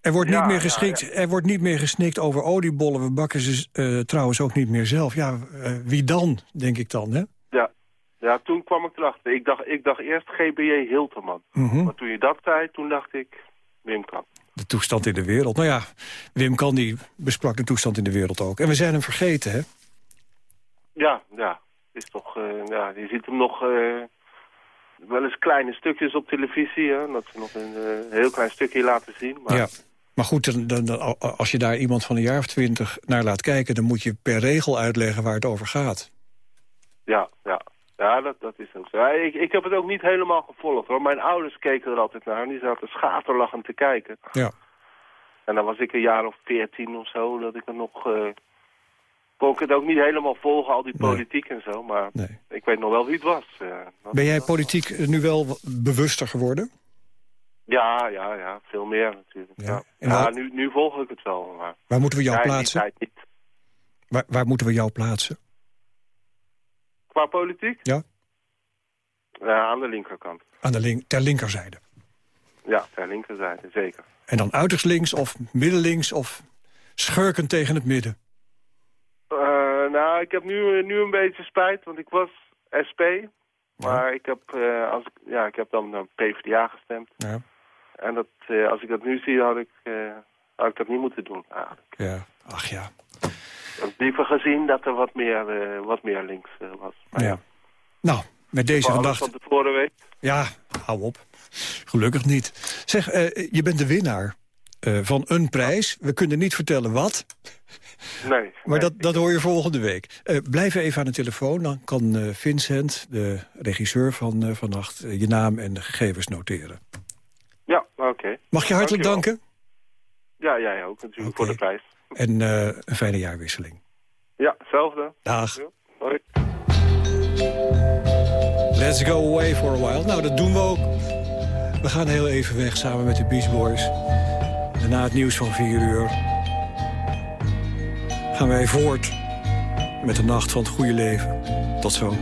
Speaker 2: Er wordt,
Speaker 14: Ja,
Speaker 2: niet, meer
Speaker 14: ja,
Speaker 2: geschikt, er wordt niet meer gesnikt over oliebollen. We bakken ze eh, trouwens ook niet meer zelf. Ja, eh, wie dan, denk ik dan, hè?
Speaker 14: Ja. ja, toen kwam ik erachter. Ik dacht, ik dacht eerst GBJ Hilterman.
Speaker 2: Mhm.
Speaker 14: Maar toen je dat zei, toen dacht ik Wim Kan.
Speaker 2: De toestand in de wereld. Nou ja, Wim Kan die besprak de toestand in de wereld ook. En we zijn hem vergeten, hè?
Speaker 14: Ja, ja. Is toch, eh, ja. Je ziet hem nog wel eens kleine stukjes op televisie. Hè? Dat ze nog een eh, heel klein stukje laten zien. Maar
Speaker 2: Ja. Maar goed, dan, als je daar iemand van een jaar of twintig naar laat kijken... dan moet je per regel uitleggen waar het over gaat.
Speaker 14: Ja, ja. Ja, dat, dat is ook zo. Ja, ik, ik heb het ook niet helemaal gevolgd hoor. Mijn ouders keken er altijd naar en die zaten schaterlachend te kijken.
Speaker 2: Ja.
Speaker 14: En dan was ik een jaar of veertien of zo, dat ik er nog... eh kon ik het ook niet helemaal volgen, al die politiek en zo. Maar
Speaker 2: Nee.
Speaker 14: ik weet nog wel wie het was. eh.
Speaker 2: Ben jij politiek eh, nu wel bewuster geworden?
Speaker 14: Ja, ja, ja. Veel meer natuurlijk. Ja,
Speaker 2: En
Speaker 14: ja nu, nu volg ik het wel. Maar...
Speaker 2: Waar moeten we jou
Speaker 14: Ja,
Speaker 2: plaatsen?
Speaker 14: niet.
Speaker 2: Waar, waar moeten we jou plaatsen?
Speaker 14: Qua politiek?
Speaker 2: Ja.
Speaker 14: Ja, aan de linkerkant.
Speaker 2: Aan de link, ter linkerzijde.
Speaker 14: Ja, ter linkerzijde, zeker.
Speaker 2: En dan uiterst links of middenlinks of schurken tegen het midden.
Speaker 14: Eh, nou, ik heb nu, nu een beetje spijt, want ik was SP. Maar ik, heb, eh, als ik, ja, ik heb dan eh, PvdA gestemd.
Speaker 2: Ja.
Speaker 14: En dat, eh, als ik dat nu zie, had ik, had ik dat niet moeten doen. eigenlijk.
Speaker 2: Ja, ach ja.
Speaker 14: Ik had liever gezien dat er wat meer, wat meer links was. Maar
Speaker 2: ja. Nou, met deze gedachte...
Speaker 14: van tevoren weet.
Speaker 2: Ja, hou op. Gelukkig niet. Zeg, je bent de winnaar eh, van een prijs. We kunnen niet vertellen wat.
Speaker 14: Nee.
Speaker 2: Maar dat, dat hoor je volgende week. Eh, blijf even aan de telefoon. Dan kan eh, Vincent, de regisseur van vannacht... je naam en de gegevens noteren.
Speaker 14: Ja, oké.
Speaker 2: Mag je hartelijk danken.
Speaker 14: Ja, jij ook natuurlijk voor de prijs.
Speaker 2: En een fijne jaarwisseling.
Speaker 14: Ja, hetzelfde.
Speaker 2: Dag.
Speaker 14: Ja, hoi.
Speaker 2: Let's go away for a while. Nou, dat doen we ook. We gaan heel even weg samen met de Beach Boys. En na het nieuws van 4 uur... gaan wij voort met de nacht van het goede leven. Tot zo.